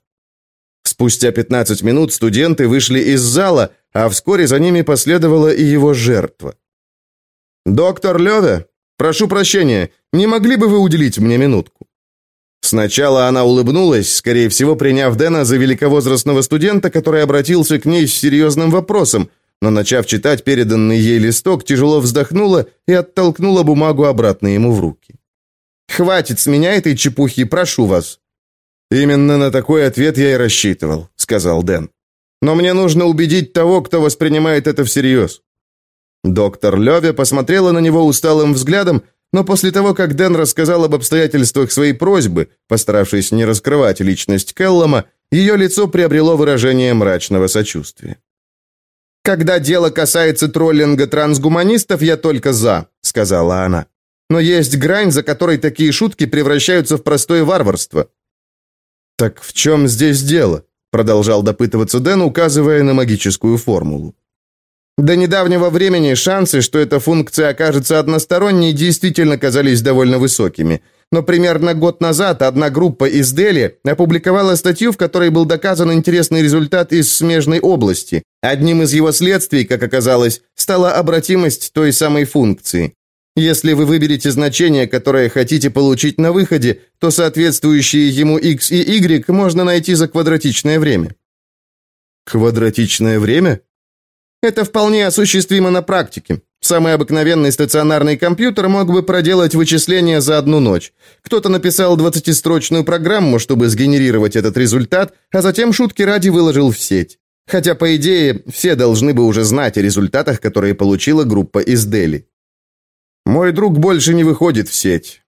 Спустя 15 минут студенты вышли из зала, а вскоре за ними последовала и его жертва. «Доктор Лёве, прошу прощения, не могли бы вы уделить мне минутку?» Сначала она улыбнулась, скорее всего, приняв Дэна за великовозрастного студента, который обратился к ней с серьезным вопросом, но, начав читать переданный ей листок, тяжело вздохнула и оттолкнула бумагу обратно ему в руки. «Хватит с меня этой чепухи, прошу вас». «Именно на такой ответ я и рассчитывал», — сказал Дэн. «Но мне нужно убедить того, кто воспринимает это всерьез». Доктор Леве посмотрела на него усталым взглядом, но после того, как Дэн рассказал об обстоятельствах своей просьбы, постаравшись не раскрывать личность Келлома, ее лицо приобрело выражение мрачного сочувствия. «Когда дело касается троллинга трансгуманистов, я только за», — сказала она. «Но есть грань, за которой такие шутки превращаются в простое варварство». «Так в чем здесь дело?» — продолжал допытываться Дэн, указывая на магическую формулу. До недавнего времени шансы, что эта функция окажется односторонней, действительно казались довольно высокими. Но примерно год назад одна группа из Дели опубликовала статью, в которой был доказан интересный результат из смежной области. Одним из его следствий, как оказалось, стала обратимость той самой функции. Если вы выберете значение, которое хотите получить на выходе, то соответствующие ему x и y можно найти за квадратичное время. Квадратичное время? Это вполне осуществимо на практике. Самый обыкновенный стационарный компьютер мог бы проделать вычисления за одну ночь. Кто-то написал 20-строчную программу, чтобы сгенерировать этот результат, а затем шутки ради выложил в сеть. Хотя, по идее, все должны бы уже знать о результатах, которые получила группа из Дели. Мой друг больше не выходит в сеть.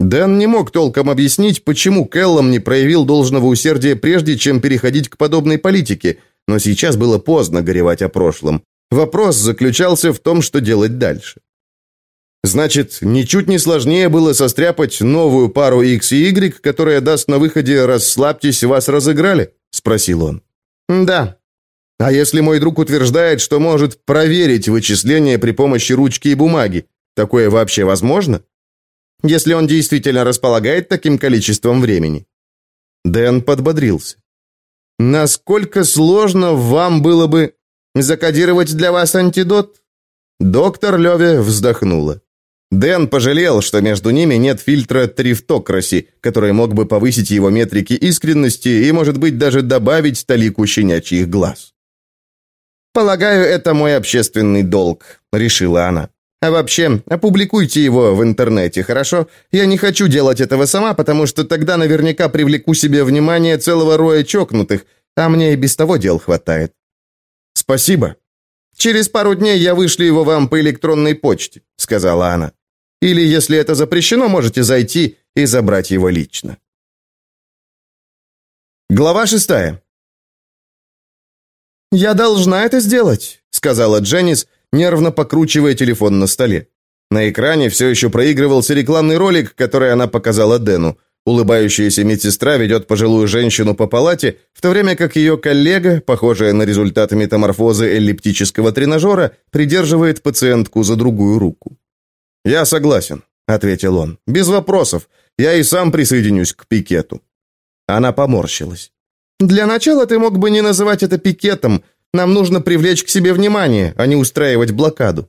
Дэн не мог толком объяснить, почему Келлом не проявил должного усердия прежде, чем переходить к подобной политике, но сейчас было поздно горевать о прошлом. Вопрос заключался в том, что делать дальше. Значит, ничуть не сложнее было состряпать новую пару X и Y, которая даст на выходе «расслабьтесь, вас разыграли?» – спросил он. «Да». «А если мой друг утверждает, что может проверить вычисления при помощи ручки и бумаги, такое вообще возможно?» «Если он действительно располагает таким количеством времени». Дэн подбодрился. Насколько сложно вам было бы закодировать для вас антидот? Доктор Леве вздохнула. Дэн пожалел, что между ними нет фильтра трифтокраси, который мог бы повысить его метрики искренности и, может быть, даже добавить талику щенячьих глаз. «Полагаю, это мой общественный долг», — решила она. «А вообще, опубликуйте его в интернете, хорошо? Я не хочу делать этого сама, потому что тогда наверняка привлеку себе внимание целого роя чокнутых, а мне и без того дел хватает». «Спасибо. Через пару дней я вышлю его вам по электронной почте», — сказала она. «Или, если это запрещено, можете зайти и забрать его лично». Глава шестая. «Я должна это сделать», — сказала Дженнис, нервно покручивая телефон на столе. На экране все еще проигрывался рекламный ролик, который она показала Дэну. Улыбающаяся медсестра ведет пожилую женщину по палате, в то время как ее коллега, похожая на результат метаморфозы эллиптического тренажера, придерживает пациентку за другую руку. «Я согласен», — ответил он. «Без вопросов. Я и сам присоединюсь к пикету». Она поморщилась. «Для начала ты мог бы не называть это пикетом. Нам нужно привлечь к себе внимание, а не устраивать блокаду».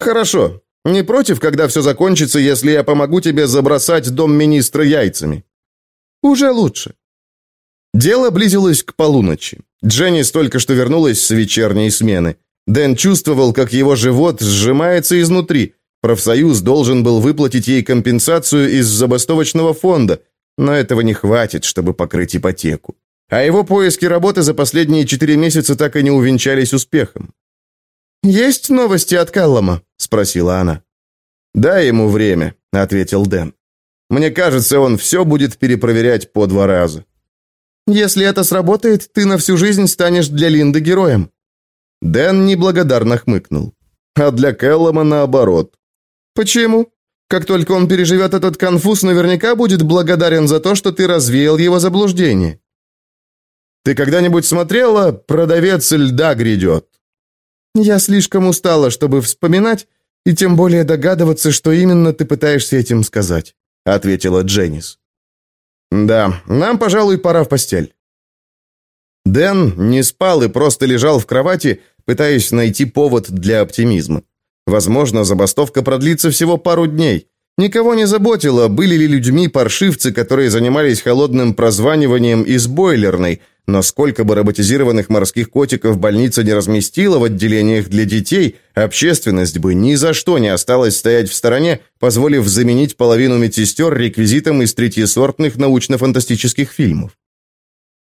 «Хорошо. Не против, когда все закончится, если я помогу тебе забросать дом министра яйцами?» «Уже лучше». Дело близилось к полуночи. Дженнис только что вернулась с вечерней смены. Дэн чувствовал, как его живот сжимается изнутри. Профсоюз должен был выплатить ей компенсацию из забастовочного фонда, но этого не хватит, чтобы покрыть ипотеку. А его поиски работы за последние четыре месяца так и не увенчались успехом. «Есть новости от Каллама?» – спросила она. «Дай ему время», – ответил Дэн. «Мне кажется, он все будет перепроверять по два раза». «Если это сработает, ты на всю жизнь станешь для Линды героем». Дэн неблагодарно хмыкнул. «А для Кэллома наоборот». «Почему? Как только он переживет этот конфуз, наверняка будет благодарен за то, что ты развеял его заблуждение». «Ты когда-нибудь смотрела «Продавец льда грядет»?» Я слишком устала, чтобы вспоминать, и тем более догадываться, что именно ты пытаешься этим сказать», — ответила Дженнис. «Да, нам, пожалуй, пора в постель». Дэн не спал и просто лежал в кровати, пытаясь найти повод для оптимизма. Возможно, забастовка продлится всего пару дней. Никого не заботило, были ли людьми паршивцы, которые занимались холодным прозваниванием из бойлерной, но сколько бы роботизированных морских котиков больница не разместила в отделениях для детей, общественность бы ни за что не осталась стоять в стороне, позволив заменить половину медсестер реквизитом из третьесортных научно-фантастических фильмов.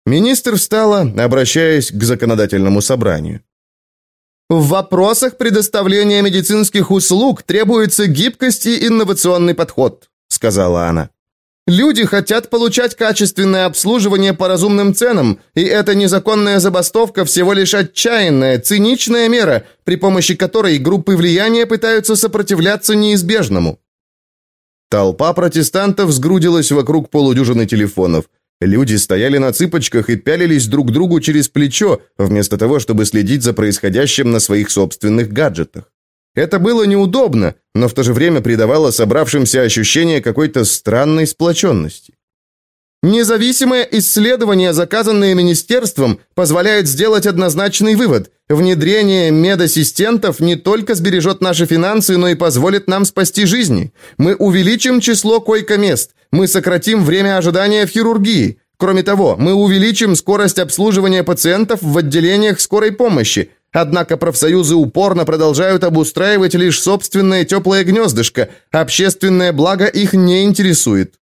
Министр встала, обращаясь к законодательному собранию. В вопросах предоставления медицинских услуг требуется гибкость и инновационный подход, сказала она. Люди хотят получать качественное обслуживание по разумным ценам, и эта незаконная забастовка всего лишь отчаянная, циничная мера, при помощи которой группы влияния пытаются сопротивляться неизбежному. Толпа протестантов сгрудилась вокруг полудюжины телефонов. Люди стояли на цыпочках и пялились друг другу через плечо, вместо того, чтобы следить за происходящим на своих собственных гаджетах. Это было неудобно, но в то же время придавало собравшимся ощущение какой-то странной сплоченности. Независимое исследование, заказанное министерством, позволяет сделать однозначный вывод. Внедрение медассистентов не только сбережет наши финансы, но и позволит нам спасти жизни. Мы увеличим число койко-мест, мы сократим время ожидания в хирургии. Кроме того, мы увеличим скорость обслуживания пациентов в отделениях скорой помощи, Однако профсоюзы упорно продолжают обустраивать лишь собственное теплое гнездышко, общественное благо их не интересует.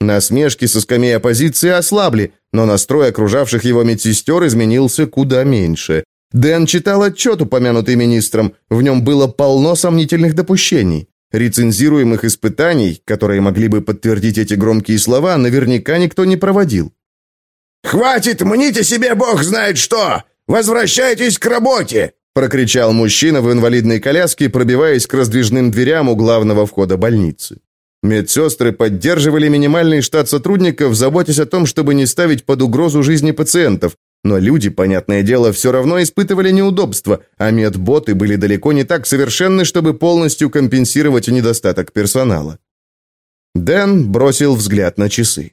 Насмешки со скамей оппозиции ослабли, но настрой окружавших его медсестер изменился куда меньше. Дэн читал отчет, упомянутый министром, в нем было полно сомнительных допущений. Рецензируемых испытаний, которые могли бы подтвердить эти громкие слова, наверняка никто не проводил. «Хватит, мните себе бог знает что! Возвращайтесь к работе!» прокричал мужчина в инвалидной коляске, пробиваясь к раздвижным дверям у главного входа больницы. Медсестры поддерживали минимальный штат сотрудников, заботясь о том, чтобы не ставить под угрозу жизни пациентов, но люди, понятное дело, все равно испытывали неудобства, а медботы были далеко не так совершенны, чтобы полностью компенсировать недостаток персонала. Дэн бросил взгляд на часы.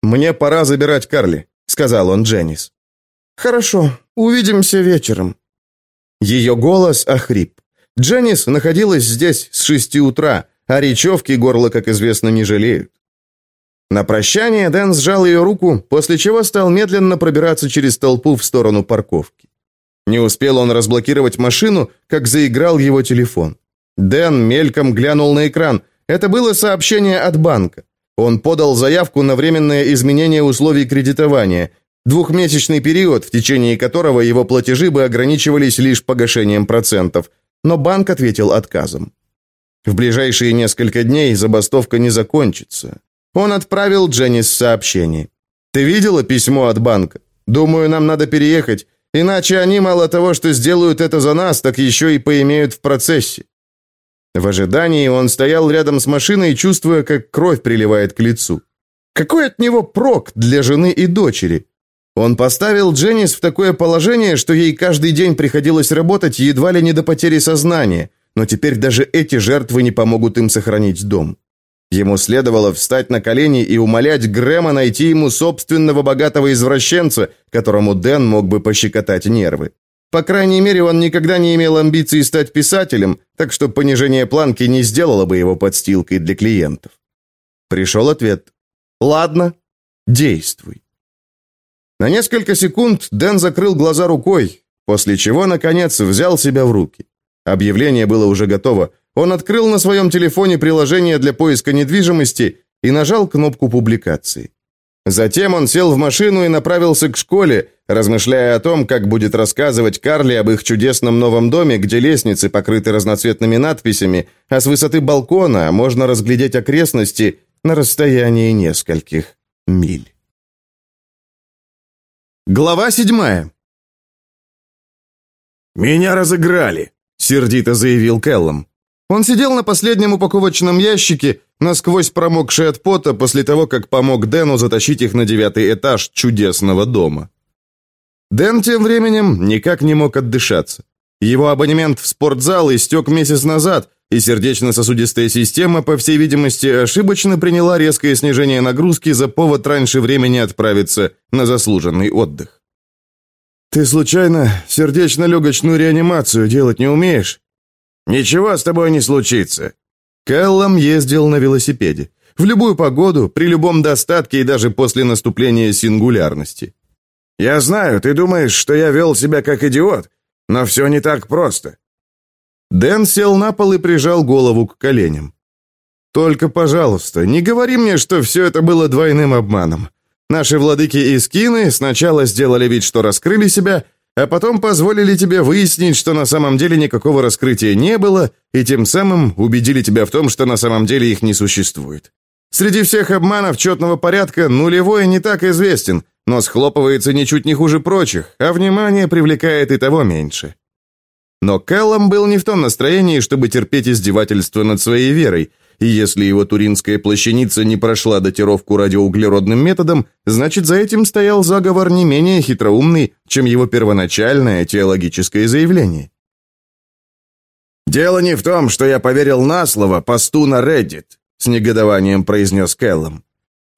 «Мне пора забирать Карли», — сказал он Дженнис. «Хорошо, увидимся вечером». Ее голос охрип. Дженнис находилась здесь с шести утра, а речевки горло, как известно, не жалеют. На прощание Дэн сжал ее руку, после чего стал медленно пробираться через толпу в сторону парковки. Не успел он разблокировать машину, как заиграл его телефон. Дэн мельком глянул на экран. Это было сообщение от банка. Он подал заявку на временное изменение условий кредитования, Двухмесячный период, в течение которого его платежи бы ограничивались лишь погашением процентов, но банк ответил отказом. В ближайшие несколько дней забастовка не закончится. Он отправил Дженнис сообщение. «Ты видела письмо от банка? Думаю, нам надо переехать, иначе они мало того, что сделают это за нас, так еще и поимеют в процессе». В ожидании он стоял рядом с машиной, чувствуя, как кровь приливает к лицу. Какой от него прок для жены и дочери? Он поставил Дженнис в такое положение, что ей каждый день приходилось работать едва ли не до потери сознания, но теперь даже эти жертвы не помогут им сохранить дом. Ему следовало встать на колени и умолять Грэма найти ему собственного богатого извращенца, которому Дэн мог бы пощекотать нервы. По крайней мере, он никогда не имел амбиций стать писателем, так что понижение планки не сделало бы его подстилкой для клиентов. Пришел ответ. «Ладно, действуй». На несколько секунд Дэн закрыл глаза рукой, после чего, наконец, взял себя в руки. Объявление было уже готово. Он открыл на своем телефоне приложение для поиска недвижимости и нажал кнопку публикации. Затем он сел в машину и направился к школе, размышляя о том, как будет рассказывать Карли об их чудесном новом доме, где лестницы покрыты разноцветными надписями, а с высоты балкона можно разглядеть окрестности на расстоянии нескольких миль. Глава седьмая. «Меня разыграли», — сердито заявил Келлом. Он сидел на последнем упаковочном ящике, насквозь промокший от пота после того, как помог Дэну затащить их на девятый этаж чудесного дома. Дэн тем временем никак не мог отдышаться. Его абонемент в спортзал истек месяц назад, и сердечно-сосудистая система, по всей видимости, ошибочно приняла резкое снижение нагрузки за повод раньше времени отправиться на заслуженный отдых. «Ты случайно сердечно-легочную реанимацию делать не умеешь?» «Ничего с тобой не случится». Кэллом ездил на велосипеде. В любую погоду, при любом достатке и даже после наступления сингулярности. «Я знаю, ты думаешь, что я вел себя как идиот, но все не так просто». Дэн сел на пол и прижал голову к коленям. «Только, пожалуйста, не говори мне, что все это было двойным обманом. Наши владыки Искины сначала сделали вид, что раскрыли себя, а потом позволили тебе выяснить, что на самом деле никакого раскрытия не было, и тем самым убедили тебя в том, что на самом деле их не существует. Среди всех обманов четного порядка нулевой не так известен, но схлопывается ничуть не хуже прочих, а внимание привлекает и того меньше. Но Кэллом был не в том настроении, чтобы терпеть издевательство над своей верой, и если его туринская плащаница не прошла датировку радиоуглеродным методом, значит, за этим стоял заговор не менее хитроумный, чем его первоначальное теологическое заявление. «Дело не в том, что я поверил на слово посту на Reddit», с негодованием произнес Кэллом.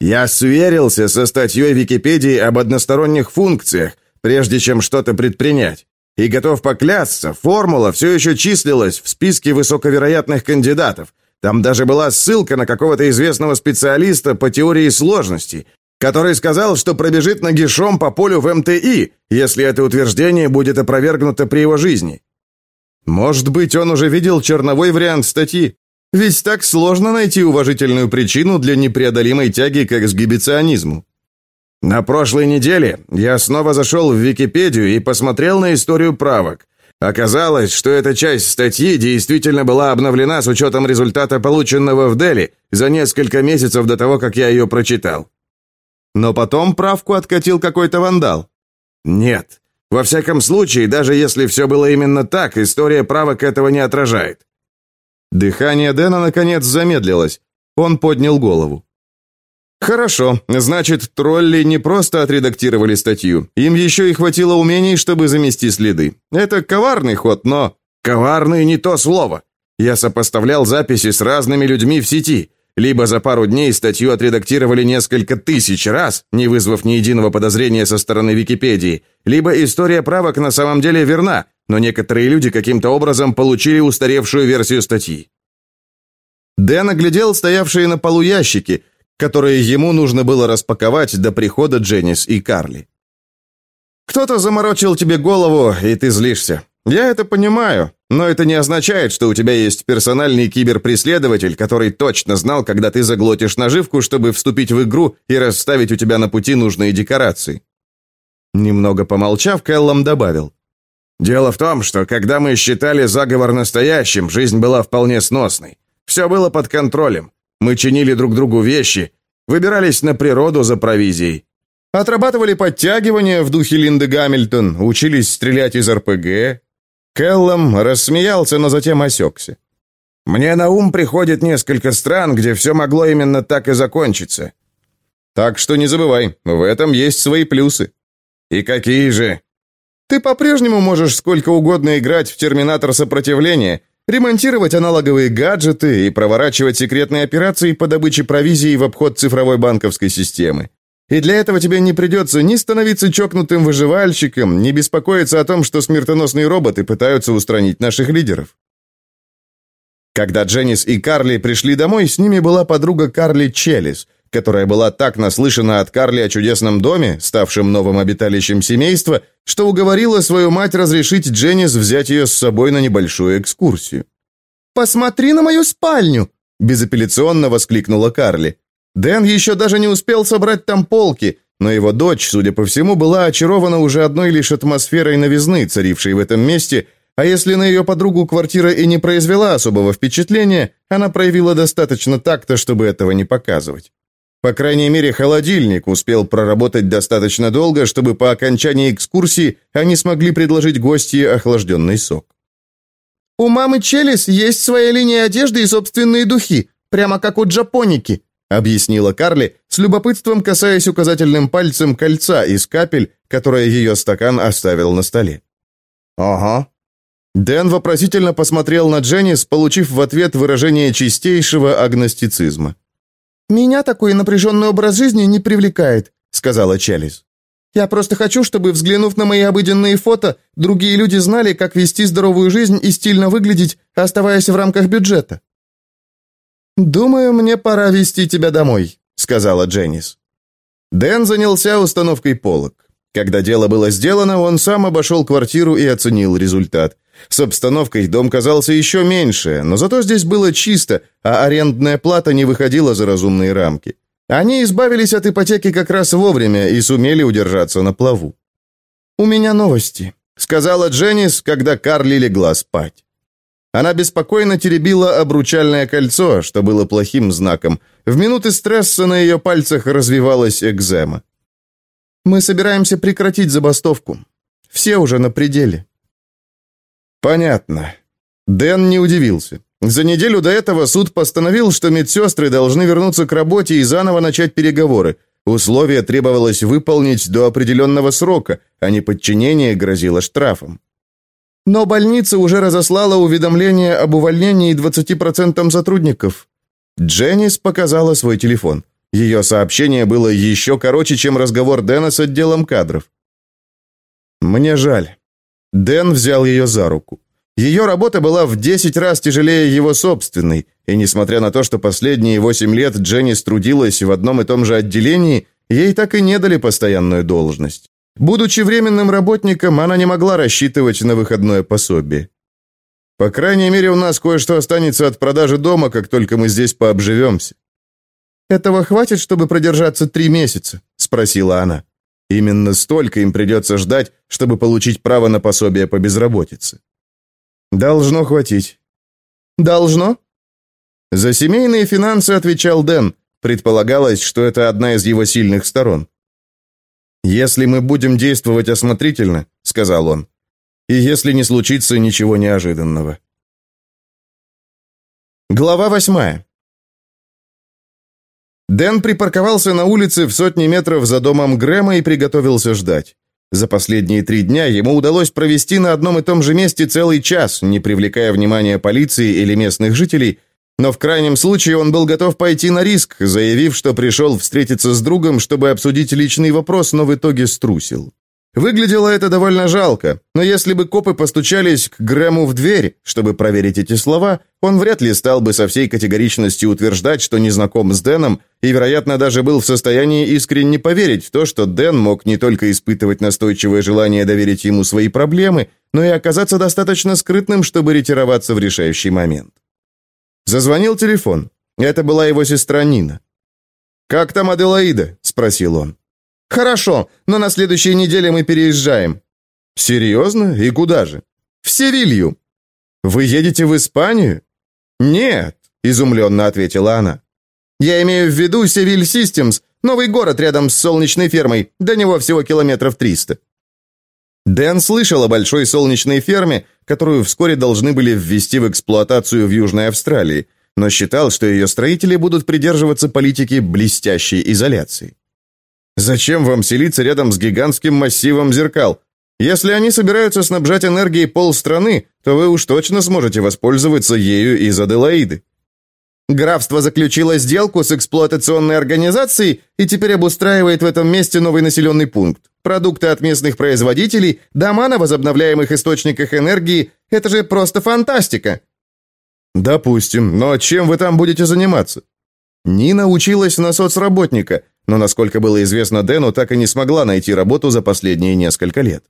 «Я сверился со статьей Википедии об односторонних функциях, прежде чем что-то предпринять. И готов поклясться, формула все еще числилась в списке высоковероятных кандидатов, там даже была ссылка на какого-то известного специалиста по теории сложности, который сказал, что пробежит нагишом по полю в МТИ, если это утверждение будет опровергнуто при его жизни. Может быть, он уже видел черновой вариант статьи? Ведь так сложно найти уважительную причину для непреодолимой тяги к эксгибиционизму. На прошлой неделе я снова зашел в Википедию и посмотрел на историю правок. Оказалось, что эта часть статьи действительно была обновлена с учетом результата, полученного в Дели, за несколько месяцев до того, как я ее прочитал. Но потом правку откатил какой-то вандал. Нет. Во всяком случае, даже если все было именно так, история правок этого не отражает. Дыхание Дэна наконец замедлилось. Он поднял голову. Хорошо, значит, тролли не просто отредактировали статью, им еще и хватило умений, чтобы замести следы. Это коварный ход, но... Коварный не то слово. Я сопоставлял записи с разными людьми в сети. Либо за пару дней статью отредактировали несколько тысяч раз, не вызвав ни единого подозрения со стороны Википедии, либо история правок на самом деле верна, но некоторые люди каким-то образом получили устаревшую версию статьи. Дэн оглядел стоявшие на полу ящики, которые ему нужно было распаковать до прихода Дженнис и Карли. «Кто-то заморочил тебе голову, и ты злишься. Я это понимаю, но это не означает, что у тебя есть персональный киберпреследователь, который точно знал, когда ты заглотишь наживку, чтобы вступить в игру и расставить у тебя на пути нужные декорации». Немного помолчав, Кэллом добавил. «Дело в том, что когда мы считали заговор настоящим, жизнь была вполне сносной. Все было под контролем. Мы чинили друг другу вещи, выбирались на природу за провизией. Отрабатывали подтягивания в духе Линды Гамильтон, учились стрелять из РПГ. Келлом рассмеялся, но затем осекся. Мне на ум приходит несколько стран, где все могло именно так и закончиться. Так что не забывай, в этом есть свои плюсы. И какие же? Ты по-прежнему можешь сколько угодно играть в терминатор сопротивления, ремонтировать аналоговые гаджеты и проворачивать секретные операции по добыче провизии в обход цифровой банковской системы. И для этого тебе не придется ни становиться чокнутым выживальщиком, ни беспокоиться о том, что смертоносные роботы пытаются устранить наших лидеров. Когда Дженнис и Карли пришли домой, с ними была подруга Карли Челис, которая была так наслышана от Карли о чудесном доме, ставшем новым обиталищем семейства, что уговорила свою мать разрешить Дженнис взять ее с собой на небольшую экскурсию. «Посмотри на мою спальню!» – безапелляционно воскликнула Карли. Дэн еще даже не успел собрать там полки, но его дочь, судя по всему, была очарована уже одной лишь атмосферой новизны, царившей в этом месте, а если на ее подругу квартира и не произвела особого впечатления, она проявила достаточно такта, чтобы этого не показывать. По крайней мере, холодильник успел проработать достаточно долго, чтобы по окончании экскурсии они смогли предложить гостье охлажденный сок. «У мамы Челис есть своя линия одежды и собственные духи, прямо как у Джапоники», объяснила Карли, с любопытством касаясь указательным пальцем кольца из капель, которое ее стакан оставил на столе. «Ага». Дэн вопросительно посмотрел на Дженнис, получив в ответ выражение чистейшего агностицизма. «Меня такой напряженный образ жизни не привлекает», — сказала Челис. «Я просто хочу, чтобы, взглянув на мои обыденные фото, другие люди знали, как вести здоровую жизнь и стильно выглядеть, оставаясь в рамках бюджета». «Думаю, мне пора вести тебя домой», — сказала Дженнис. Дэн занялся установкой полок. Когда дело было сделано, он сам обошел квартиру и оценил результат. С обстановкой дом казался еще меньше, но зато здесь было чисто, а арендная плата не выходила за разумные рамки. Они избавились от ипотеки как раз вовремя и сумели удержаться на плаву. «У меня новости», — сказала Дженнис, когда Карли легла спать. Она беспокойно теребила обручальное кольцо, что было плохим знаком. В минуты стресса на ее пальцах развивалась экзема. «Мы собираемся прекратить забастовку. Все уже на пределе». «Понятно». Дэн не удивился. За неделю до этого суд постановил, что медсестры должны вернуться к работе и заново начать переговоры. Условия требовалось выполнить до определенного срока, а неподчинение грозило штрафом. Но больница уже разослала уведомление об увольнении 20% сотрудников. Дженнис показала свой телефон. Ее сообщение было еще короче, чем разговор Дэна с отделом кадров. «Мне жаль». Дэн взял ее за руку. Ее работа была в 10 раз тяжелее его собственной, и несмотря на то, что последние 8 лет Дженнис трудилась в одном и том же отделении, ей так и не дали постоянную должность. Будучи временным работником, она не могла рассчитывать на выходное пособие. По крайней мере, у нас кое-что останется от продажи дома, как только мы здесь пообживемся. «Этого хватит, чтобы продержаться три месяца?» – спросила она. Именно столько им придется ждать, чтобы получить право на пособие по безработице. Должно хватить. Должно? За семейные финансы отвечал Дэн. Предполагалось, что это одна из его сильных сторон. «Если мы будем действовать осмотрительно», — сказал он, «и если не случится ничего неожиданного». Глава восьмая. Дэн припарковался на улице в сотни метров за домом Грэма и приготовился ждать. За последние три дня ему удалось провести на одном и том же месте целый час, не привлекая внимания полиции или местных жителей, но в крайнем случае он был готов пойти на риск, заявив, что пришел встретиться с другом, чтобы обсудить личный вопрос, но в итоге струсил. Выглядело это довольно жалко, но если бы копы постучались к Грэму в дверь, чтобы проверить эти слова, он вряд ли стал бы со всей категоричностью утверждать, что не знаком с Дэном, и, вероятно, даже был в состоянии искренне поверить в то, что Дэн мог не только испытывать настойчивое желание доверить ему свои проблемы, но и оказаться достаточно скрытным, чтобы ретироваться в решающий момент. Зазвонил телефон. Это была его сестра Нина. «Как там Аделаида?» – спросил он. «Хорошо, но на следующей неделе мы переезжаем». «Серьезно? И куда же?» «В Севилью». «Вы едете в Испанию?» «Нет», – изумленно ответила она. «Я имею в виду Севиль Системс, новый город рядом с солнечной фермой, до него всего километров триста». Дэн слышал о большой солнечной ферме, которую вскоре должны были ввести в эксплуатацию в Южной Австралии, но считал, что ее строители будут придерживаться политики блестящей изоляции. Зачем вам селиться рядом с гигантским массивом зеркал? Если они собираются снабжать энергией полстраны, то вы уж точно сможете воспользоваться ею из Аделаиды. Графство заключило сделку с эксплуатационной организацией и теперь обустраивает в этом месте новый населенный пункт. Продукты от местных производителей, дома на возобновляемых источниках энергии – это же просто фантастика. Допустим, но чем вы там будете заниматься? Нина училась на соцработника, но, насколько было известно Дэну, так и не смогла найти работу за последние несколько лет.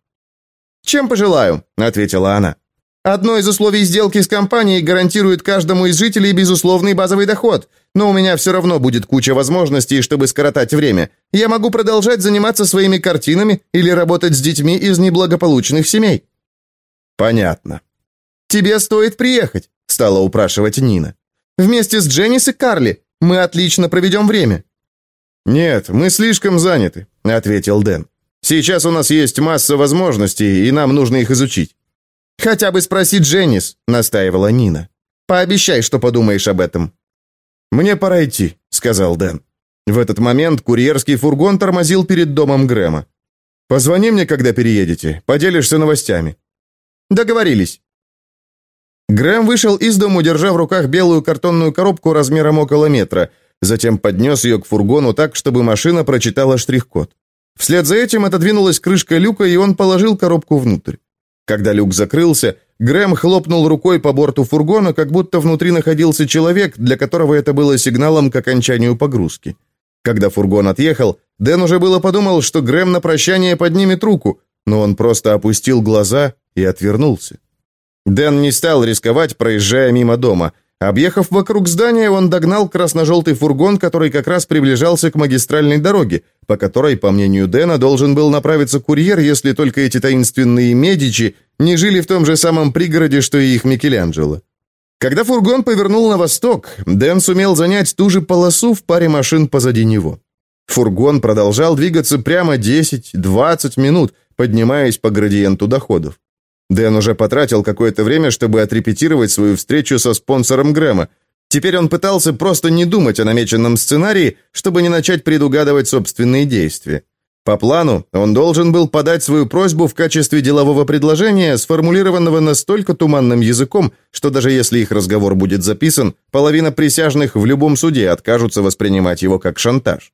«Чем пожелаю», — ответила она. Одно из условий сделки с компанией гарантирует каждому из жителей безусловный базовый доход, но у меня все равно будет куча возможностей, чтобы скоротать время. Я могу продолжать заниматься своими картинами или работать с детьми из неблагополучных семей». «Понятно». «Тебе стоит приехать», — стала упрашивать Нина. «Вместе с Дженнис и Карли. Мы отлично проведем время». «Нет, мы слишком заняты», — ответил Дэн. «Сейчас у нас есть масса возможностей, и нам нужно их изучить». «Хотя бы спроси Дженнис», — настаивала Нина. «Пообещай, что подумаешь об этом». «Мне пора идти», — сказал Дэн. В этот момент курьерский фургон тормозил перед домом Грэма. «Позвони мне, когда переедете. Поделишься новостями». «Договорились». Грэм вышел из дому, держа в руках белую картонную коробку размером около метра, затем поднес ее к фургону так, чтобы машина прочитала штрих-код. Вслед за этим отодвинулась крышка люка, и он положил коробку внутрь. Когда люк закрылся, Грэм хлопнул рукой по борту фургона, как будто внутри находился человек, для которого это было сигналом к окончанию погрузки. Когда фургон отъехал, Дэн уже было подумал, что Грэм на прощание поднимет руку, но он просто опустил глаза и отвернулся. Дэн не стал рисковать, проезжая мимо дома – Объехав вокруг здания, он догнал красно-желтый фургон, который как раз приближался к магистральной дороге, по которой, по мнению Дэна, должен был направиться курьер, если только эти таинственные Медичи не жили в том же самом пригороде, что и их Микеланджело. Когда фургон повернул на восток, Дэн сумел занять ту же полосу в паре машин позади него. Фургон продолжал двигаться прямо 10-20 минут, поднимаясь по градиенту доходов. Дэн уже потратил какое-то время, чтобы отрепетировать свою встречу со спонсором Грэма. Теперь он пытался просто не думать о намеченном сценарии, чтобы не начать предугадывать собственные действия. По плану, он должен был подать свою просьбу в качестве делового предложения, сформулированного настолько туманным языком, что даже если их разговор будет записан, половина присяжных в любом суде откажутся воспринимать его как шантаж.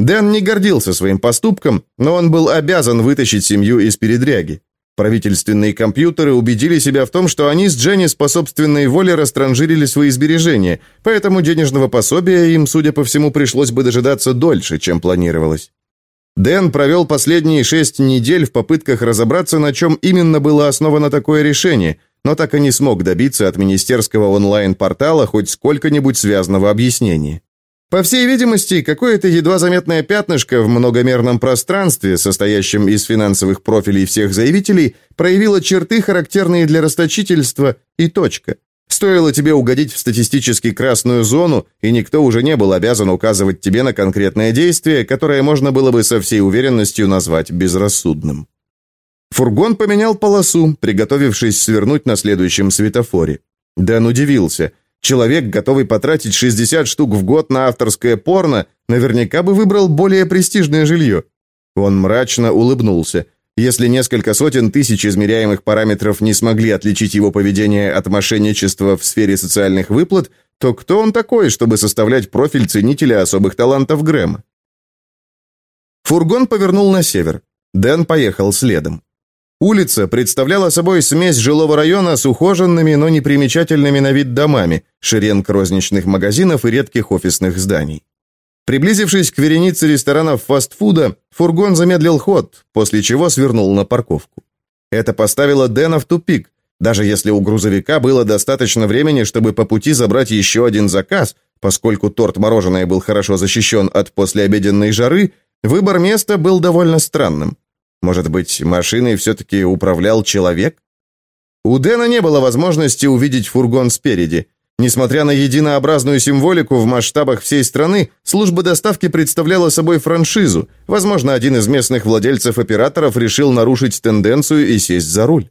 Дэн не гордился своим поступком, но он был обязан вытащить семью из передряги. Правительственные компьютеры убедили себя в том, что они с Дженни по собственной воле растранжирили свои сбережения, поэтому денежного пособия им, судя по всему, пришлось бы дожидаться дольше, чем планировалось. Дэн провел последние шесть недель в попытках разобраться, на чем именно было основано такое решение, но так и не смог добиться от министерского онлайн-портала хоть сколько-нибудь связанного объяснения. По всей видимости, какое-то едва заметное пятнышко в многомерном пространстве, состоящем из финансовых профилей всех заявителей, проявило черты, характерные для расточительства, и точка. Стоило тебе угодить в статистически красную зону, и никто уже не был обязан указывать тебе на конкретное действие, которое можно было бы со всей уверенностью назвать безрассудным. Фургон поменял полосу, приготовившись свернуть на следующем светофоре. Дэн удивился – Человек, готовый потратить 60 штук в год на авторское порно, наверняка бы выбрал более престижное жилье. Он мрачно улыбнулся. Если несколько сотен тысяч измеряемых параметров не смогли отличить его поведение от мошенничества в сфере социальных выплат, то кто он такой, чтобы составлять профиль ценителя особых талантов Грэма? Фургон повернул на север. Дэн поехал следом. Улица представляла собой смесь жилого района с ухоженными, но непримечательными на вид домами, шеренг розничных магазинов и редких офисных зданий. Приблизившись к веренице ресторанов фастфуда, фургон замедлил ход, после чего свернул на парковку. Это поставило Дэна в тупик. Даже если у грузовика было достаточно времени, чтобы по пути забрать еще один заказ, поскольку торт-мороженое был хорошо защищен от послеобеденной жары, выбор места был довольно странным. Может быть, машиной все-таки управлял человек? У Дэна не было возможности увидеть фургон спереди. Несмотря на единообразную символику в масштабах всей страны, служба доставки представляла собой франшизу. Возможно, один из местных владельцев-операторов решил нарушить тенденцию и сесть за руль.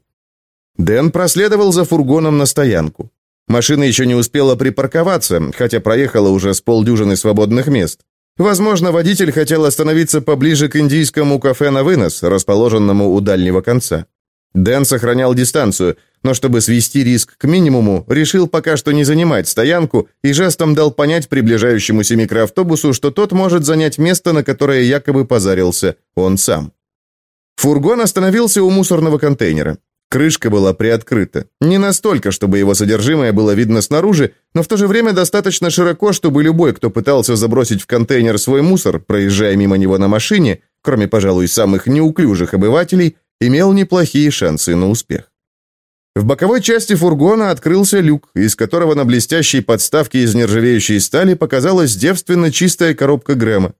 Дэн проследовал за фургоном на стоянку. Машина еще не успела припарковаться, хотя проехала уже с полдюжины свободных мест. Возможно, водитель хотел остановиться поближе к индийскому кафе на вынос, расположенному у дальнего конца. Дэн сохранял дистанцию, но чтобы свести риск к минимуму, решил пока что не занимать стоянку и жестом дал понять приближающемуся микроавтобусу, что тот может занять место, на которое якобы позарился он сам. Фургон остановился у мусорного контейнера. Крышка была приоткрыта. Не настолько, чтобы его содержимое было видно снаружи, но в то же время достаточно широко, чтобы любой, кто пытался забросить в контейнер свой мусор, проезжая мимо него на машине, кроме, пожалуй, самых неуклюжих обывателей, имел неплохие шансы на успех. В боковой части фургона открылся люк, из которого на блестящей подставке из нержавеющей стали показалась девственно чистая коробка Грэма.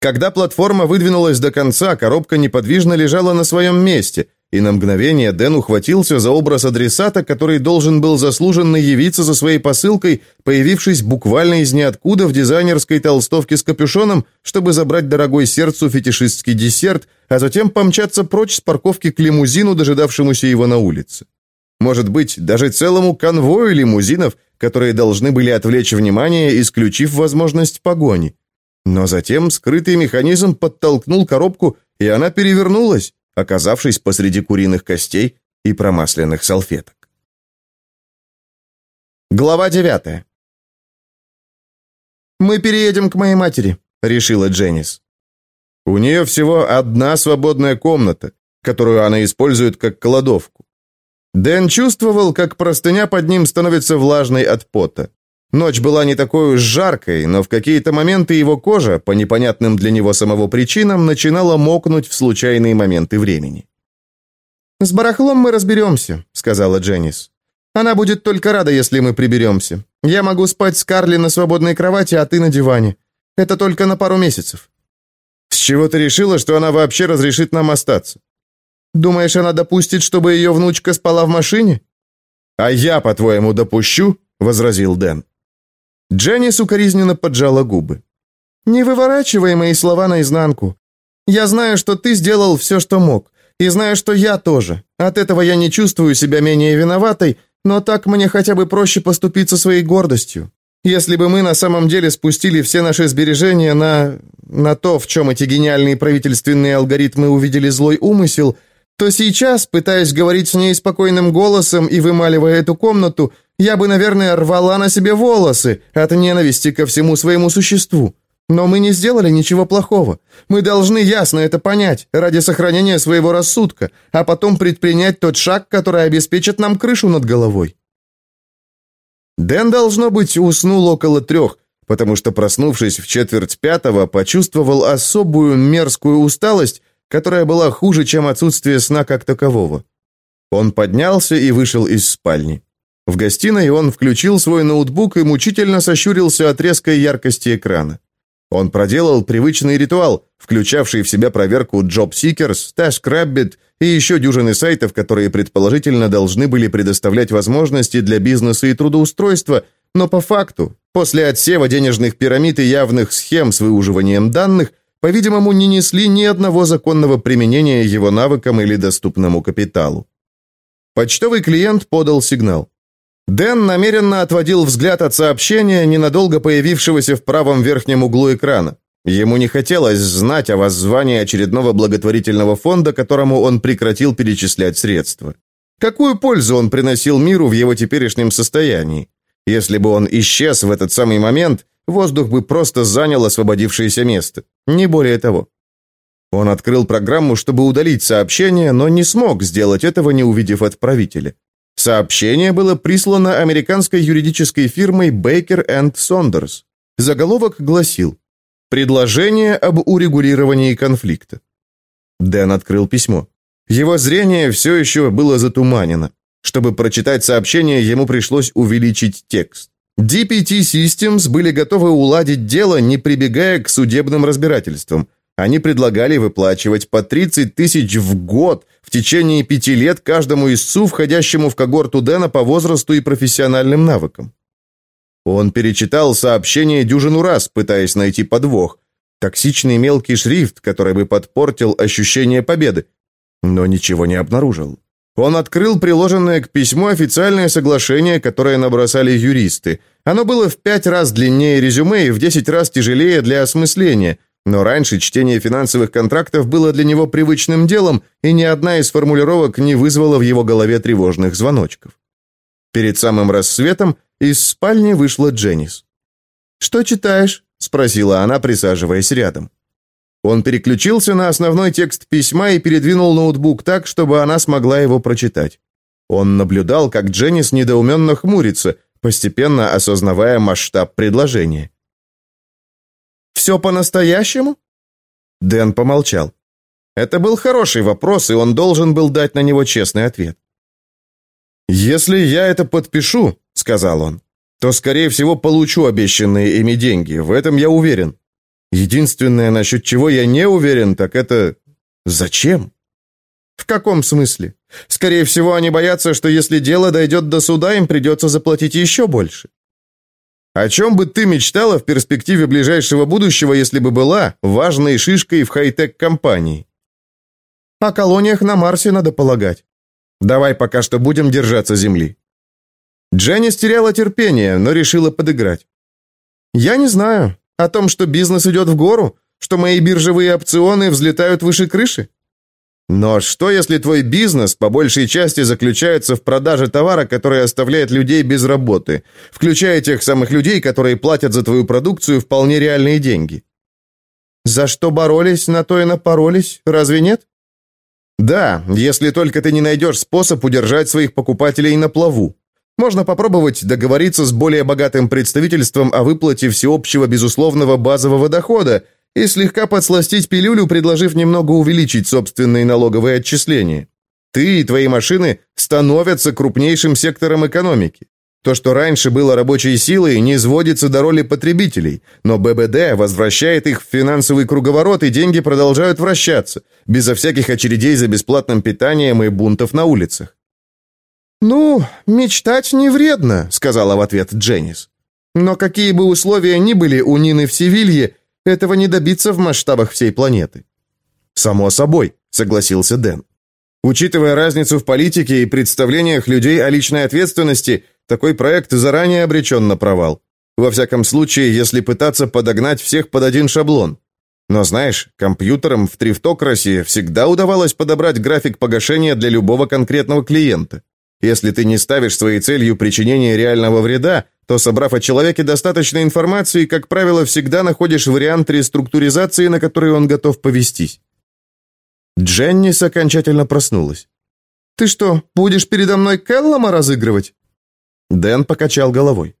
Когда платформа выдвинулась до конца, коробка неподвижно лежала на своем месте, и на мгновение Дэн ухватился за образ адресата, который должен был заслуженно явиться за своей посылкой, появившись буквально из ниоткуда в дизайнерской толстовке с капюшоном, чтобы забрать дорогой сердцу фетишистский десерт, а затем помчаться прочь с парковки к лимузину, дожидавшемуся его на улице. Может быть, даже целому конвою лимузинов, которые должны были отвлечь внимание, исключив возможность погони. Но затем скрытый механизм подтолкнул коробку, и она перевернулась, оказавшись посреди куриных костей и промасленных салфеток. Глава девятая. «Мы переедем к моей матери», — решила Дженнис. У нее всего одна свободная комната, которую она использует как кладовку. Дэн чувствовал, как простыня под ним становится влажной от пота. Ночь была не такой уж жаркой, но в какие-то моменты его кожа, по непонятным для него самого причинам, начинала мокнуть в случайные моменты времени. «С барахлом мы разберемся», — сказала Дженнис. «Она будет только рада, если мы приберемся. Я могу спать с Карли на свободной кровати, а ты на диване. Это только на пару месяцев». «С чего ты решила, что она вообще разрешит нам остаться?» «Думаешь, она допустит, чтобы ее внучка спала в машине?» «А я, по-твоему, допущу?» — возразил Дэн. Дженнис укоризненно поджала губы. «Не выворачивай мои слова наизнанку. Я знаю, что ты сделал все, что мог, и знаю, что я тоже. От этого я не чувствую себя менее виноватой, но так мне хотя бы проще поступиться своей гордостью. Если бы мы на самом деле спустили все наши сбережения на... на то, в чем эти гениальные правительственные алгоритмы увидели злой умысел, то сейчас, пытаясь говорить с ней спокойным голосом и вымаливая эту комнату, я бы, наверное, рвала на себе волосы от ненависти ко всему своему существу. Но мы не сделали ничего плохого. Мы должны ясно это понять ради сохранения своего рассудка, а потом предпринять тот шаг, который обеспечит нам крышу над головой. Дэн, должно быть, уснул около трех, потому что, проснувшись в четверть пятого, почувствовал особую мерзкую усталость, которая была хуже, чем отсутствие сна как такового. Он поднялся и вышел из спальни. В гостиной он включил свой ноутбук и мучительно сощурился от резкой яркости экрана. Он проделал привычный ритуал, включавший в себя проверку JobSeekers, TaskRabbit и еще дюжины сайтов, которые предположительно должны были предоставлять возможности для бизнеса и трудоустройства, но по факту, после отсева денежных пирамид и явных схем с выуживанием данных, по-видимому, не несли ни одного законного применения его навыкам или доступному капиталу. Почтовый клиент подал сигнал. Дэн намеренно отводил взгляд от сообщения, ненадолго появившегося в правом верхнем углу экрана. Ему не хотелось знать о воззвании очередного благотворительного фонда, которому он прекратил перечислять средства. Какую пользу он приносил миру в его теперешнем состоянии? Если бы он исчез в этот самый момент, воздух бы просто занял освободившееся место. Не более того. Он открыл программу, чтобы удалить сообщение, но не смог сделать этого, не увидев отправителя. Сообщение было прислано американской юридической фирмой Baker Saunders. Заголовок гласил «Предложение об урегулировании конфликта». Дэн открыл письмо. Его зрение все еще было затуманено. Чтобы прочитать сообщение, ему пришлось увеличить текст. DPT Systems были готовы уладить дело, не прибегая к судебным разбирательствам – они предлагали выплачивать по 30 тысяч в год в течение пяти лет каждому истцу, входящему в когорту Дэна по возрасту и профессиональным навыкам. Он перечитал сообщение дюжину раз, пытаясь найти подвох. Токсичный мелкий шрифт, который бы подпортил ощущение победы. Но ничего не обнаружил. Он открыл приложенное к письму официальное соглашение, которое набросали юристы. Оно было в пять раз длиннее резюме и в десять раз тяжелее для осмысления – Но раньше чтение финансовых контрактов было для него привычным делом, и ни одна из формулировок не вызвала в его голове тревожных звоночков. Перед самым рассветом из спальни вышла Дженнис. «Что читаешь?» – спросила она, присаживаясь рядом. Он переключился на основной текст письма и передвинул ноутбук так, чтобы она смогла его прочитать. Он наблюдал, как Дженнис недоуменно хмурится, постепенно осознавая масштаб предложения. «Все по-настоящему?» Дэн помолчал. Это был хороший вопрос, и он должен был дать на него честный ответ. «Если я это подпишу», — сказал он, — «то, скорее всего, получу обещанные ими деньги, в этом я уверен. Единственное, насчет чего я не уверен, так это... Зачем?» «В каком смысле? Скорее всего, они боятся, что если дело дойдет до суда, им придется заплатить еще больше». «О чем бы ты мечтала в перспективе ближайшего будущего, если бы была важной шишкой в хай-тек компании?» «О колониях на Марсе надо полагать». «Давай пока что будем держаться Земли». Дженни стеряла терпение, но решила подыграть. «Я не знаю. О том, что бизнес идет в гору? Что мои биржевые опционы взлетают выше крыши? Но что, если твой бизнес по большей части заключается в продаже товара, который оставляет людей без работы, включая тех самых людей, которые платят за твою продукцию вполне реальные деньги? За что боролись, на то и напоролись, разве нет? Да, если только ты не найдешь способ удержать своих покупателей на плаву. Можно попробовать договориться с более богатым представительством о выплате всеобщего безусловного базового дохода и слегка подсластить пилюлю, предложив немного увеличить собственные налоговые отчисления. Ты и твои машины становятся крупнейшим сектором экономики. То, что раньше было рабочей силой, не сводится до роли потребителей, но ББД возвращает их в финансовый круговорот, и деньги продолжают вращаться, безо всяких очередей за бесплатным питанием и бунтов на улицах. «Ну, мечтать не вредно», — сказала в ответ Дженнис. «Но какие бы условия ни были у Нины в Севилье, этого не добиться в масштабах всей планеты». «Само собой», — согласился Дэн. «Учитывая разницу в политике и представлениях людей о личной ответственности, такой проект заранее обречен на провал. Во всяком случае, если пытаться подогнать всех под один шаблон. Но знаешь, компьютерам в Трифтокрасе всегда удавалось подобрать график погашения для любого конкретного клиента. Если ты не ставишь своей целью причинение реального вреда, то, собрав о человеке достаточно информации, как правило, всегда находишь вариант реструктуризации, на который он готов повестись. Дженнис окончательно проснулась. «Ты что, будешь передо мной Келлома разыгрывать?» Дэн покачал головой.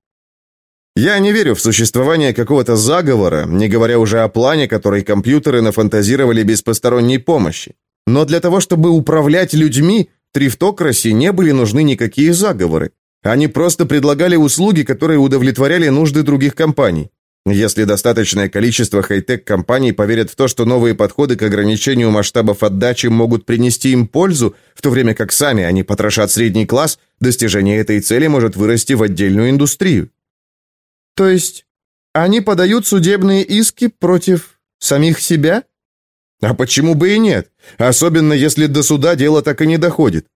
«Я не верю в существование какого-то заговора, не говоря уже о плане, который компьютеры нафантазировали без посторонней помощи. Но для того, чтобы управлять людьми, Трифтокраси не были нужны никакие заговоры. Они просто предлагали услуги, которые удовлетворяли нужды других компаний. Если достаточное количество хай-тек компаний поверят в то, что новые подходы к ограничению масштабов отдачи могут принести им пользу, в то время как сами они потрошат средний класс, достижение этой цели может вырасти в отдельную индустрию. То есть они подают судебные иски против самих себя? А почему бы и нет? Особенно если до суда дело так и не доходит.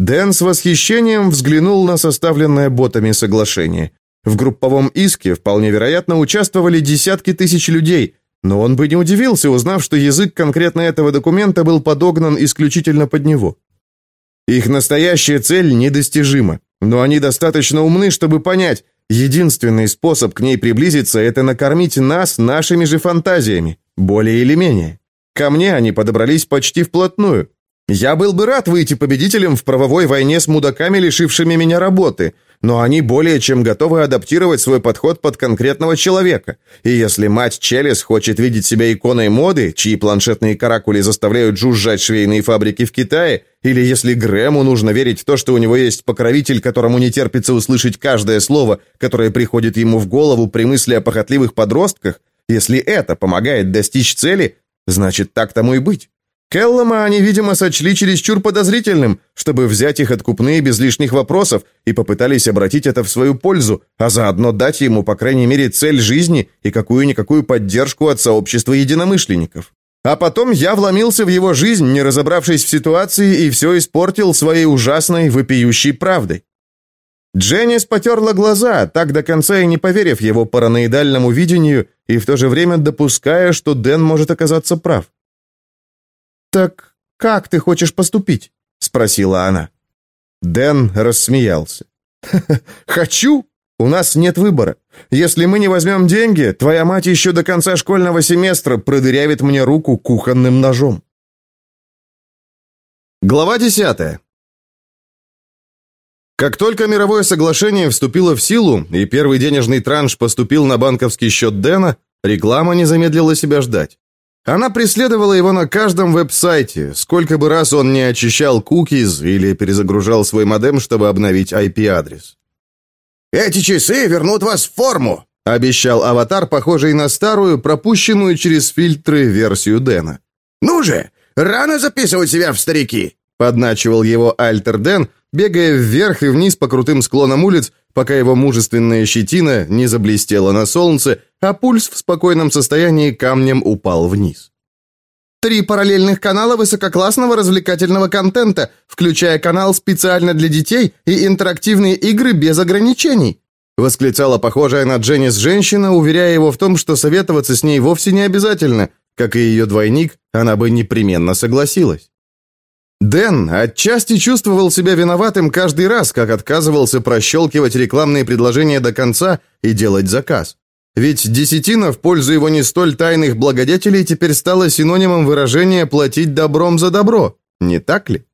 Дэн с восхищением взглянул на составленное ботами соглашение. В групповом иске вполне вероятно участвовали десятки тысяч людей, но он бы не удивился, узнав, что язык конкретно этого документа был подогнан исключительно под него. Их настоящая цель недостижима, но они достаточно умны, чтобы понять, единственный способ к ней приблизиться – это накормить нас нашими же фантазиями, более или менее. Ко мне они подобрались почти вплотную, я был бы рад выйти победителем в правовой войне с мудаками, лишившими меня работы, но они более чем готовы адаптировать свой подход под конкретного человека. И если мать Челес хочет видеть себя иконой моды, чьи планшетные каракули заставляют жужжать швейные фабрики в Китае, или если Грэму нужно верить в то, что у него есть покровитель, которому не терпится услышать каждое слово, которое приходит ему в голову при мысли о похотливых подростках, если это помогает достичь цели, значит так тому и быть. Келлома они, видимо, сочли чересчур подозрительным, чтобы взять их откупные без лишних вопросов и попытались обратить это в свою пользу, а заодно дать ему, по крайней мере, цель жизни и какую-никакую поддержку от сообщества единомышленников. А потом я вломился в его жизнь, не разобравшись в ситуации, и все испортил своей ужасной, вопиющей правдой. Дженнис потерла глаза, так до конца и не поверив его параноидальному видению, и в то же время допуская, что Дэн может оказаться прав. «Так как ты хочешь поступить?» — спросила она. Дэн рассмеялся. «Хочу? У нас нет выбора. Если мы не возьмем деньги, твоя мать еще до конца школьного семестра продырявит мне руку кухонным ножом». Глава десятая. Как только мировое соглашение вступило в силу, и первый денежный транш поступил на банковский счет Дэна, реклама не замедлила себя ждать. Она преследовала его на каждом веб-сайте, сколько бы раз он не очищал кукиз или перезагружал свой модем, чтобы обновить IP-адрес. «Эти часы вернут вас в форму», — обещал аватар, похожий на старую, пропущенную через фильтры версию Дэна. «Ну же, рано записывать себя в старики», — подначивал его Альтер Дэн, бегая вверх и вниз по крутым склонам улиц, пока его мужественная щетина не заблестела на солнце, а пульс в спокойном состоянии камнем упал вниз. Три параллельных канала высококлассного развлекательного контента, включая канал специально для детей и интерактивные игры без ограничений, восклицала похожая на Дженнис женщина, уверяя его в том, что советоваться с ней вовсе не обязательно, как и ее двойник, она бы непременно согласилась. Дэн отчасти чувствовал себя виноватым каждый раз, как отказывался прощелкивать рекламные предложения до конца и делать заказ. Ведь десятина в пользу его не столь тайных благодетелей теперь стала синонимом выражения «платить добром за добро», не так ли?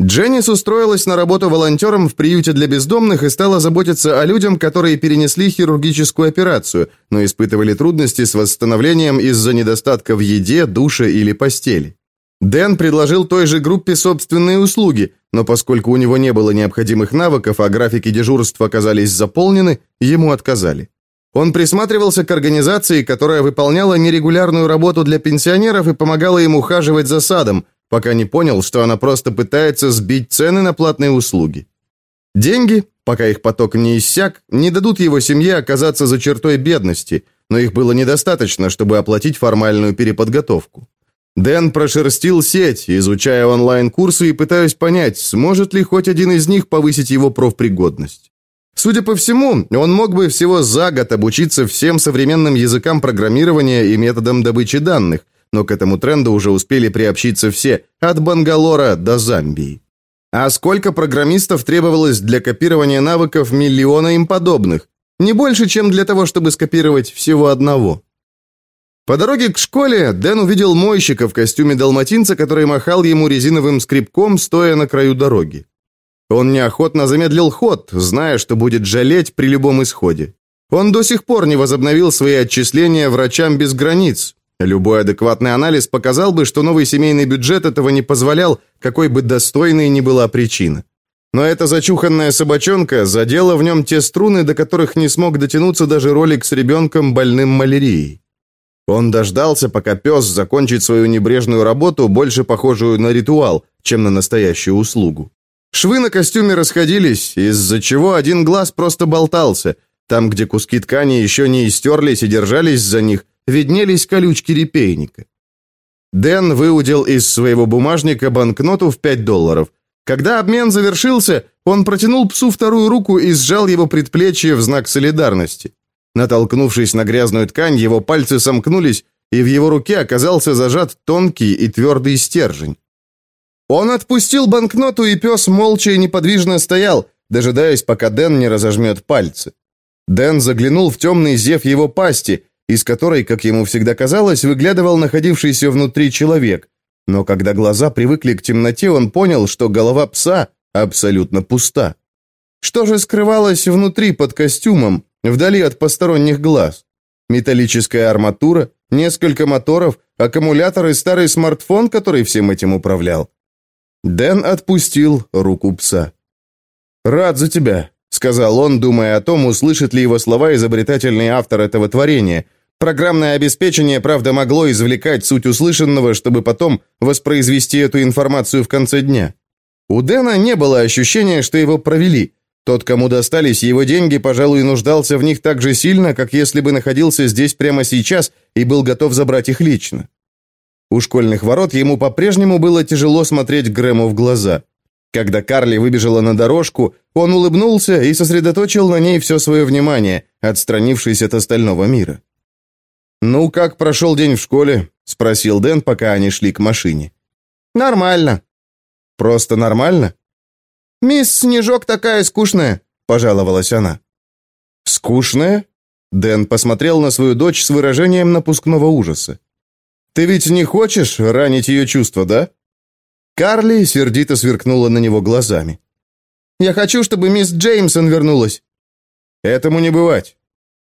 Дженнис устроилась на работу волонтером в приюте для бездомных и стала заботиться о людях, которые перенесли хирургическую операцию, но испытывали трудности с восстановлением из-за недостатка в еде, душе или постели. Дэн предложил той же группе собственные услуги, но поскольку у него не было необходимых навыков, а графики дежурств оказались заполнены, ему отказали. Он присматривался к организации, которая выполняла нерегулярную работу для пенсионеров и помогала им ухаживать за садом, пока не понял, что она просто пытается сбить цены на платные услуги. Деньги, пока их поток не иссяк, не дадут его семье оказаться за чертой бедности, но их было недостаточно, чтобы оплатить формальную переподготовку. Дэн прошерстил сеть, изучая онлайн-курсы и пытаясь понять, сможет ли хоть один из них повысить его профпригодность. Судя по всему, он мог бы всего за год обучиться всем современным языкам программирования и методам добычи данных, но к этому тренду уже успели приобщиться все, от Бангалора до Замбии. А сколько программистов требовалось для копирования навыков миллиона им подобных? Не больше, чем для того, чтобы скопировать всего одного. По дороге к школе Дэн увидел мойщика в костюме далматинца, который махал ему резиновым скребком, стоя на краю дороги. Он неохотно замедлил ход, зная, что будет жалеть при любом исходе. Он до сих пор не возобновил свои отчисления врачам без границ. Любой адекватный анализ показал бы, что новый семейный бюджет этого не позволял, какой бы достойной ни была причина. Но эта зачуханная собачонка задела в нем те струны, до которых не смог дотянуться даже ролик с ребенком больным малярией. Он дождался, пока пес закончит свою небрежную работу, больше похожую на ритуал, чем на настоящую услугу. Швы на костюме расходились, из-за чего один глаз просто болтался. Там, где куски ткани еще не истерлись и держались за них, виднелись колючки репейника. Дэн выудил из своего бумажника банкноту в 5 долларов. Когда обмен завершился, он протянул псу вторую руку и сжал его предплечье в знак солидарности. Натолкнувшись на грязную ткань, его пальцы сомкнулись, и в его руке оказался зажат тонкий и твердый стержень. Он отпустил банкноту, и пес молча и неподвижно стоял, дожидаясь, пока Дэн не разожмет пальцы. Дэн заглянул в темный зев его пасти, из которой, как ему всегда казалось, выглядывал находившийся внутри человек. Но когда глаза привыкли к темноте, он понял, что голова пса абсолютно пуста. Что же скрывалось внутри под костюмом, вдали от посторонних глаз. Металлическая арматура, несколько моторов, аккумулятор и старый смартфон, который всем этим управлял. Дэн отпустил руку пса. «Рад за тебя», — сказал он, думая о том, услышит ли его слова изобретательный автор этого творения. Программное обеспечение, правда, могло извлекать суть услышанного, чтобы потом воспроизвести эту информацию в конце дня. У Дэна не было ощущения, что его провели — тот, кому достались его деньги, пожалуй, нуждался в них так же сильно, как если бы находился здесь прямо сейчас и был готов забрать их лично. У школьных ворот ему по-прежнему было тяжело смотреть Грэму в глаза. Когда Карли выбежала на дорожку, он улыбнулся и сосредоточил на ней все свое внимание, отстранившись от остального мира. «Ну, как прошел день в школе?» — спросил Дэн, пока они шли к машине. «Нормально». «Просто нормально?» «Мисс Снежок такая скучная», — пожаловалась она. «Скучная?» Дэн посмотрел на свою дочь с выражением напускного ужаса. «Ты ведь не хочешь ранить ее чувства, да?» Карли сердито сверкнула на него глазами. «Я хочу, чтобы мисс Джеймсон вернулась». «Этому не бывать».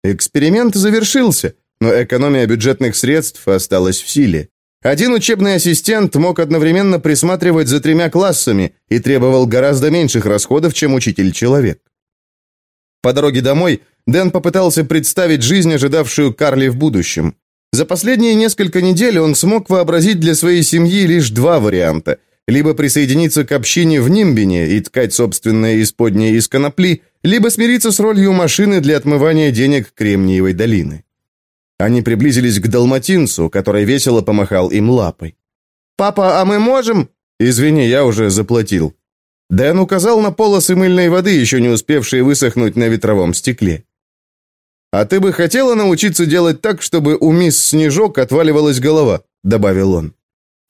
Эксперимент завершился, но экономия бюджетных средств осталась в силе. Один учебный ассистент мог одновременно присматривать за тремя классами и требовал гораздо меньших расходов, чем учитель-человек. По дороге домой Дэн попытался представить жизнь, ожидавшую Карли в будущем. За последние несколько недель он смог вообразить для своей семьи лишь два варианта. Либо присоединиться к общине в Нимбине и ткать собственное исподнее из конопли, либо смириться с ролью машины для отмывания денег Кремниевой долины. Они приблизились к далматинцу, который весело помахал им лапой. «Папа, а мы можем...» «Извини, я уже заплатил». Дэн указал на полосы мыльной воды, еще не успевшие высохнуть на ветровом стекле. «А ты бы хотела научиться делать так, чтобы у мисс Снежок отваливалась голова?» — добавил он.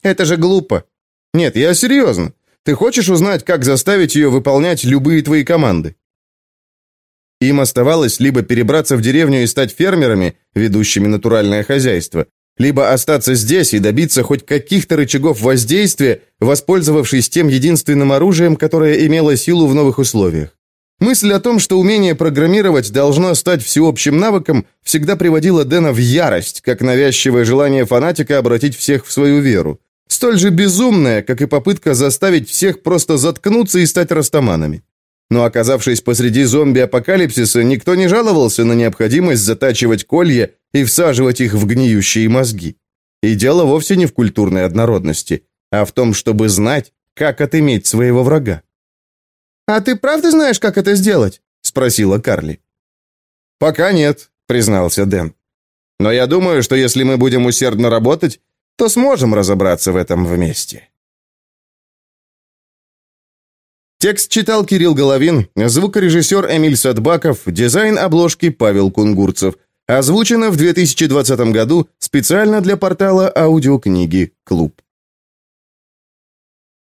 «Это же глупо». «Нет, я серьезно. Ты хочешь узнать, как заставить ее выполнять любые твои команды?» Им оставалось либо перебраться в деревню и стать фермерами, ведущими натуральное хозяйство, либо остаться здесь и добиться хоть каких-то рычагов воздействия, воспользовавшись тем единственным оружием, которое имело силу в новых условиях. Мысль о том, что умение программировать должно стать всеобщим навыком, всегда приводила Дэна в ярость, как навязчивое желание фанатика обратить всех в свою веру. Столь же безумное, как и попытка заставить всех просто заткнуться и стать растаманами. Но оказавшись посреди зомби-апокалипсиса, никто не жаловался на необходимость затачивать колья и всаживать их в гниющие мозги. И дело вовсе не в культурной однородности, а в том, чтобы знать, как отыметь своего врага. «А ты правда знаешь, как это сделать?» — спросила Карли. «Пока нет», — признался Дэн. «Но я думаю, что если мы будем усердно работать, то сможем разобраться в этом вместе». Текст читал Кирилл Головин, звукорежиссер Эмиль Садбаков, дизайн обложки Павел Кунгурцев. Озвучено в 2020 году специально для портала аудиокниги «Клуб».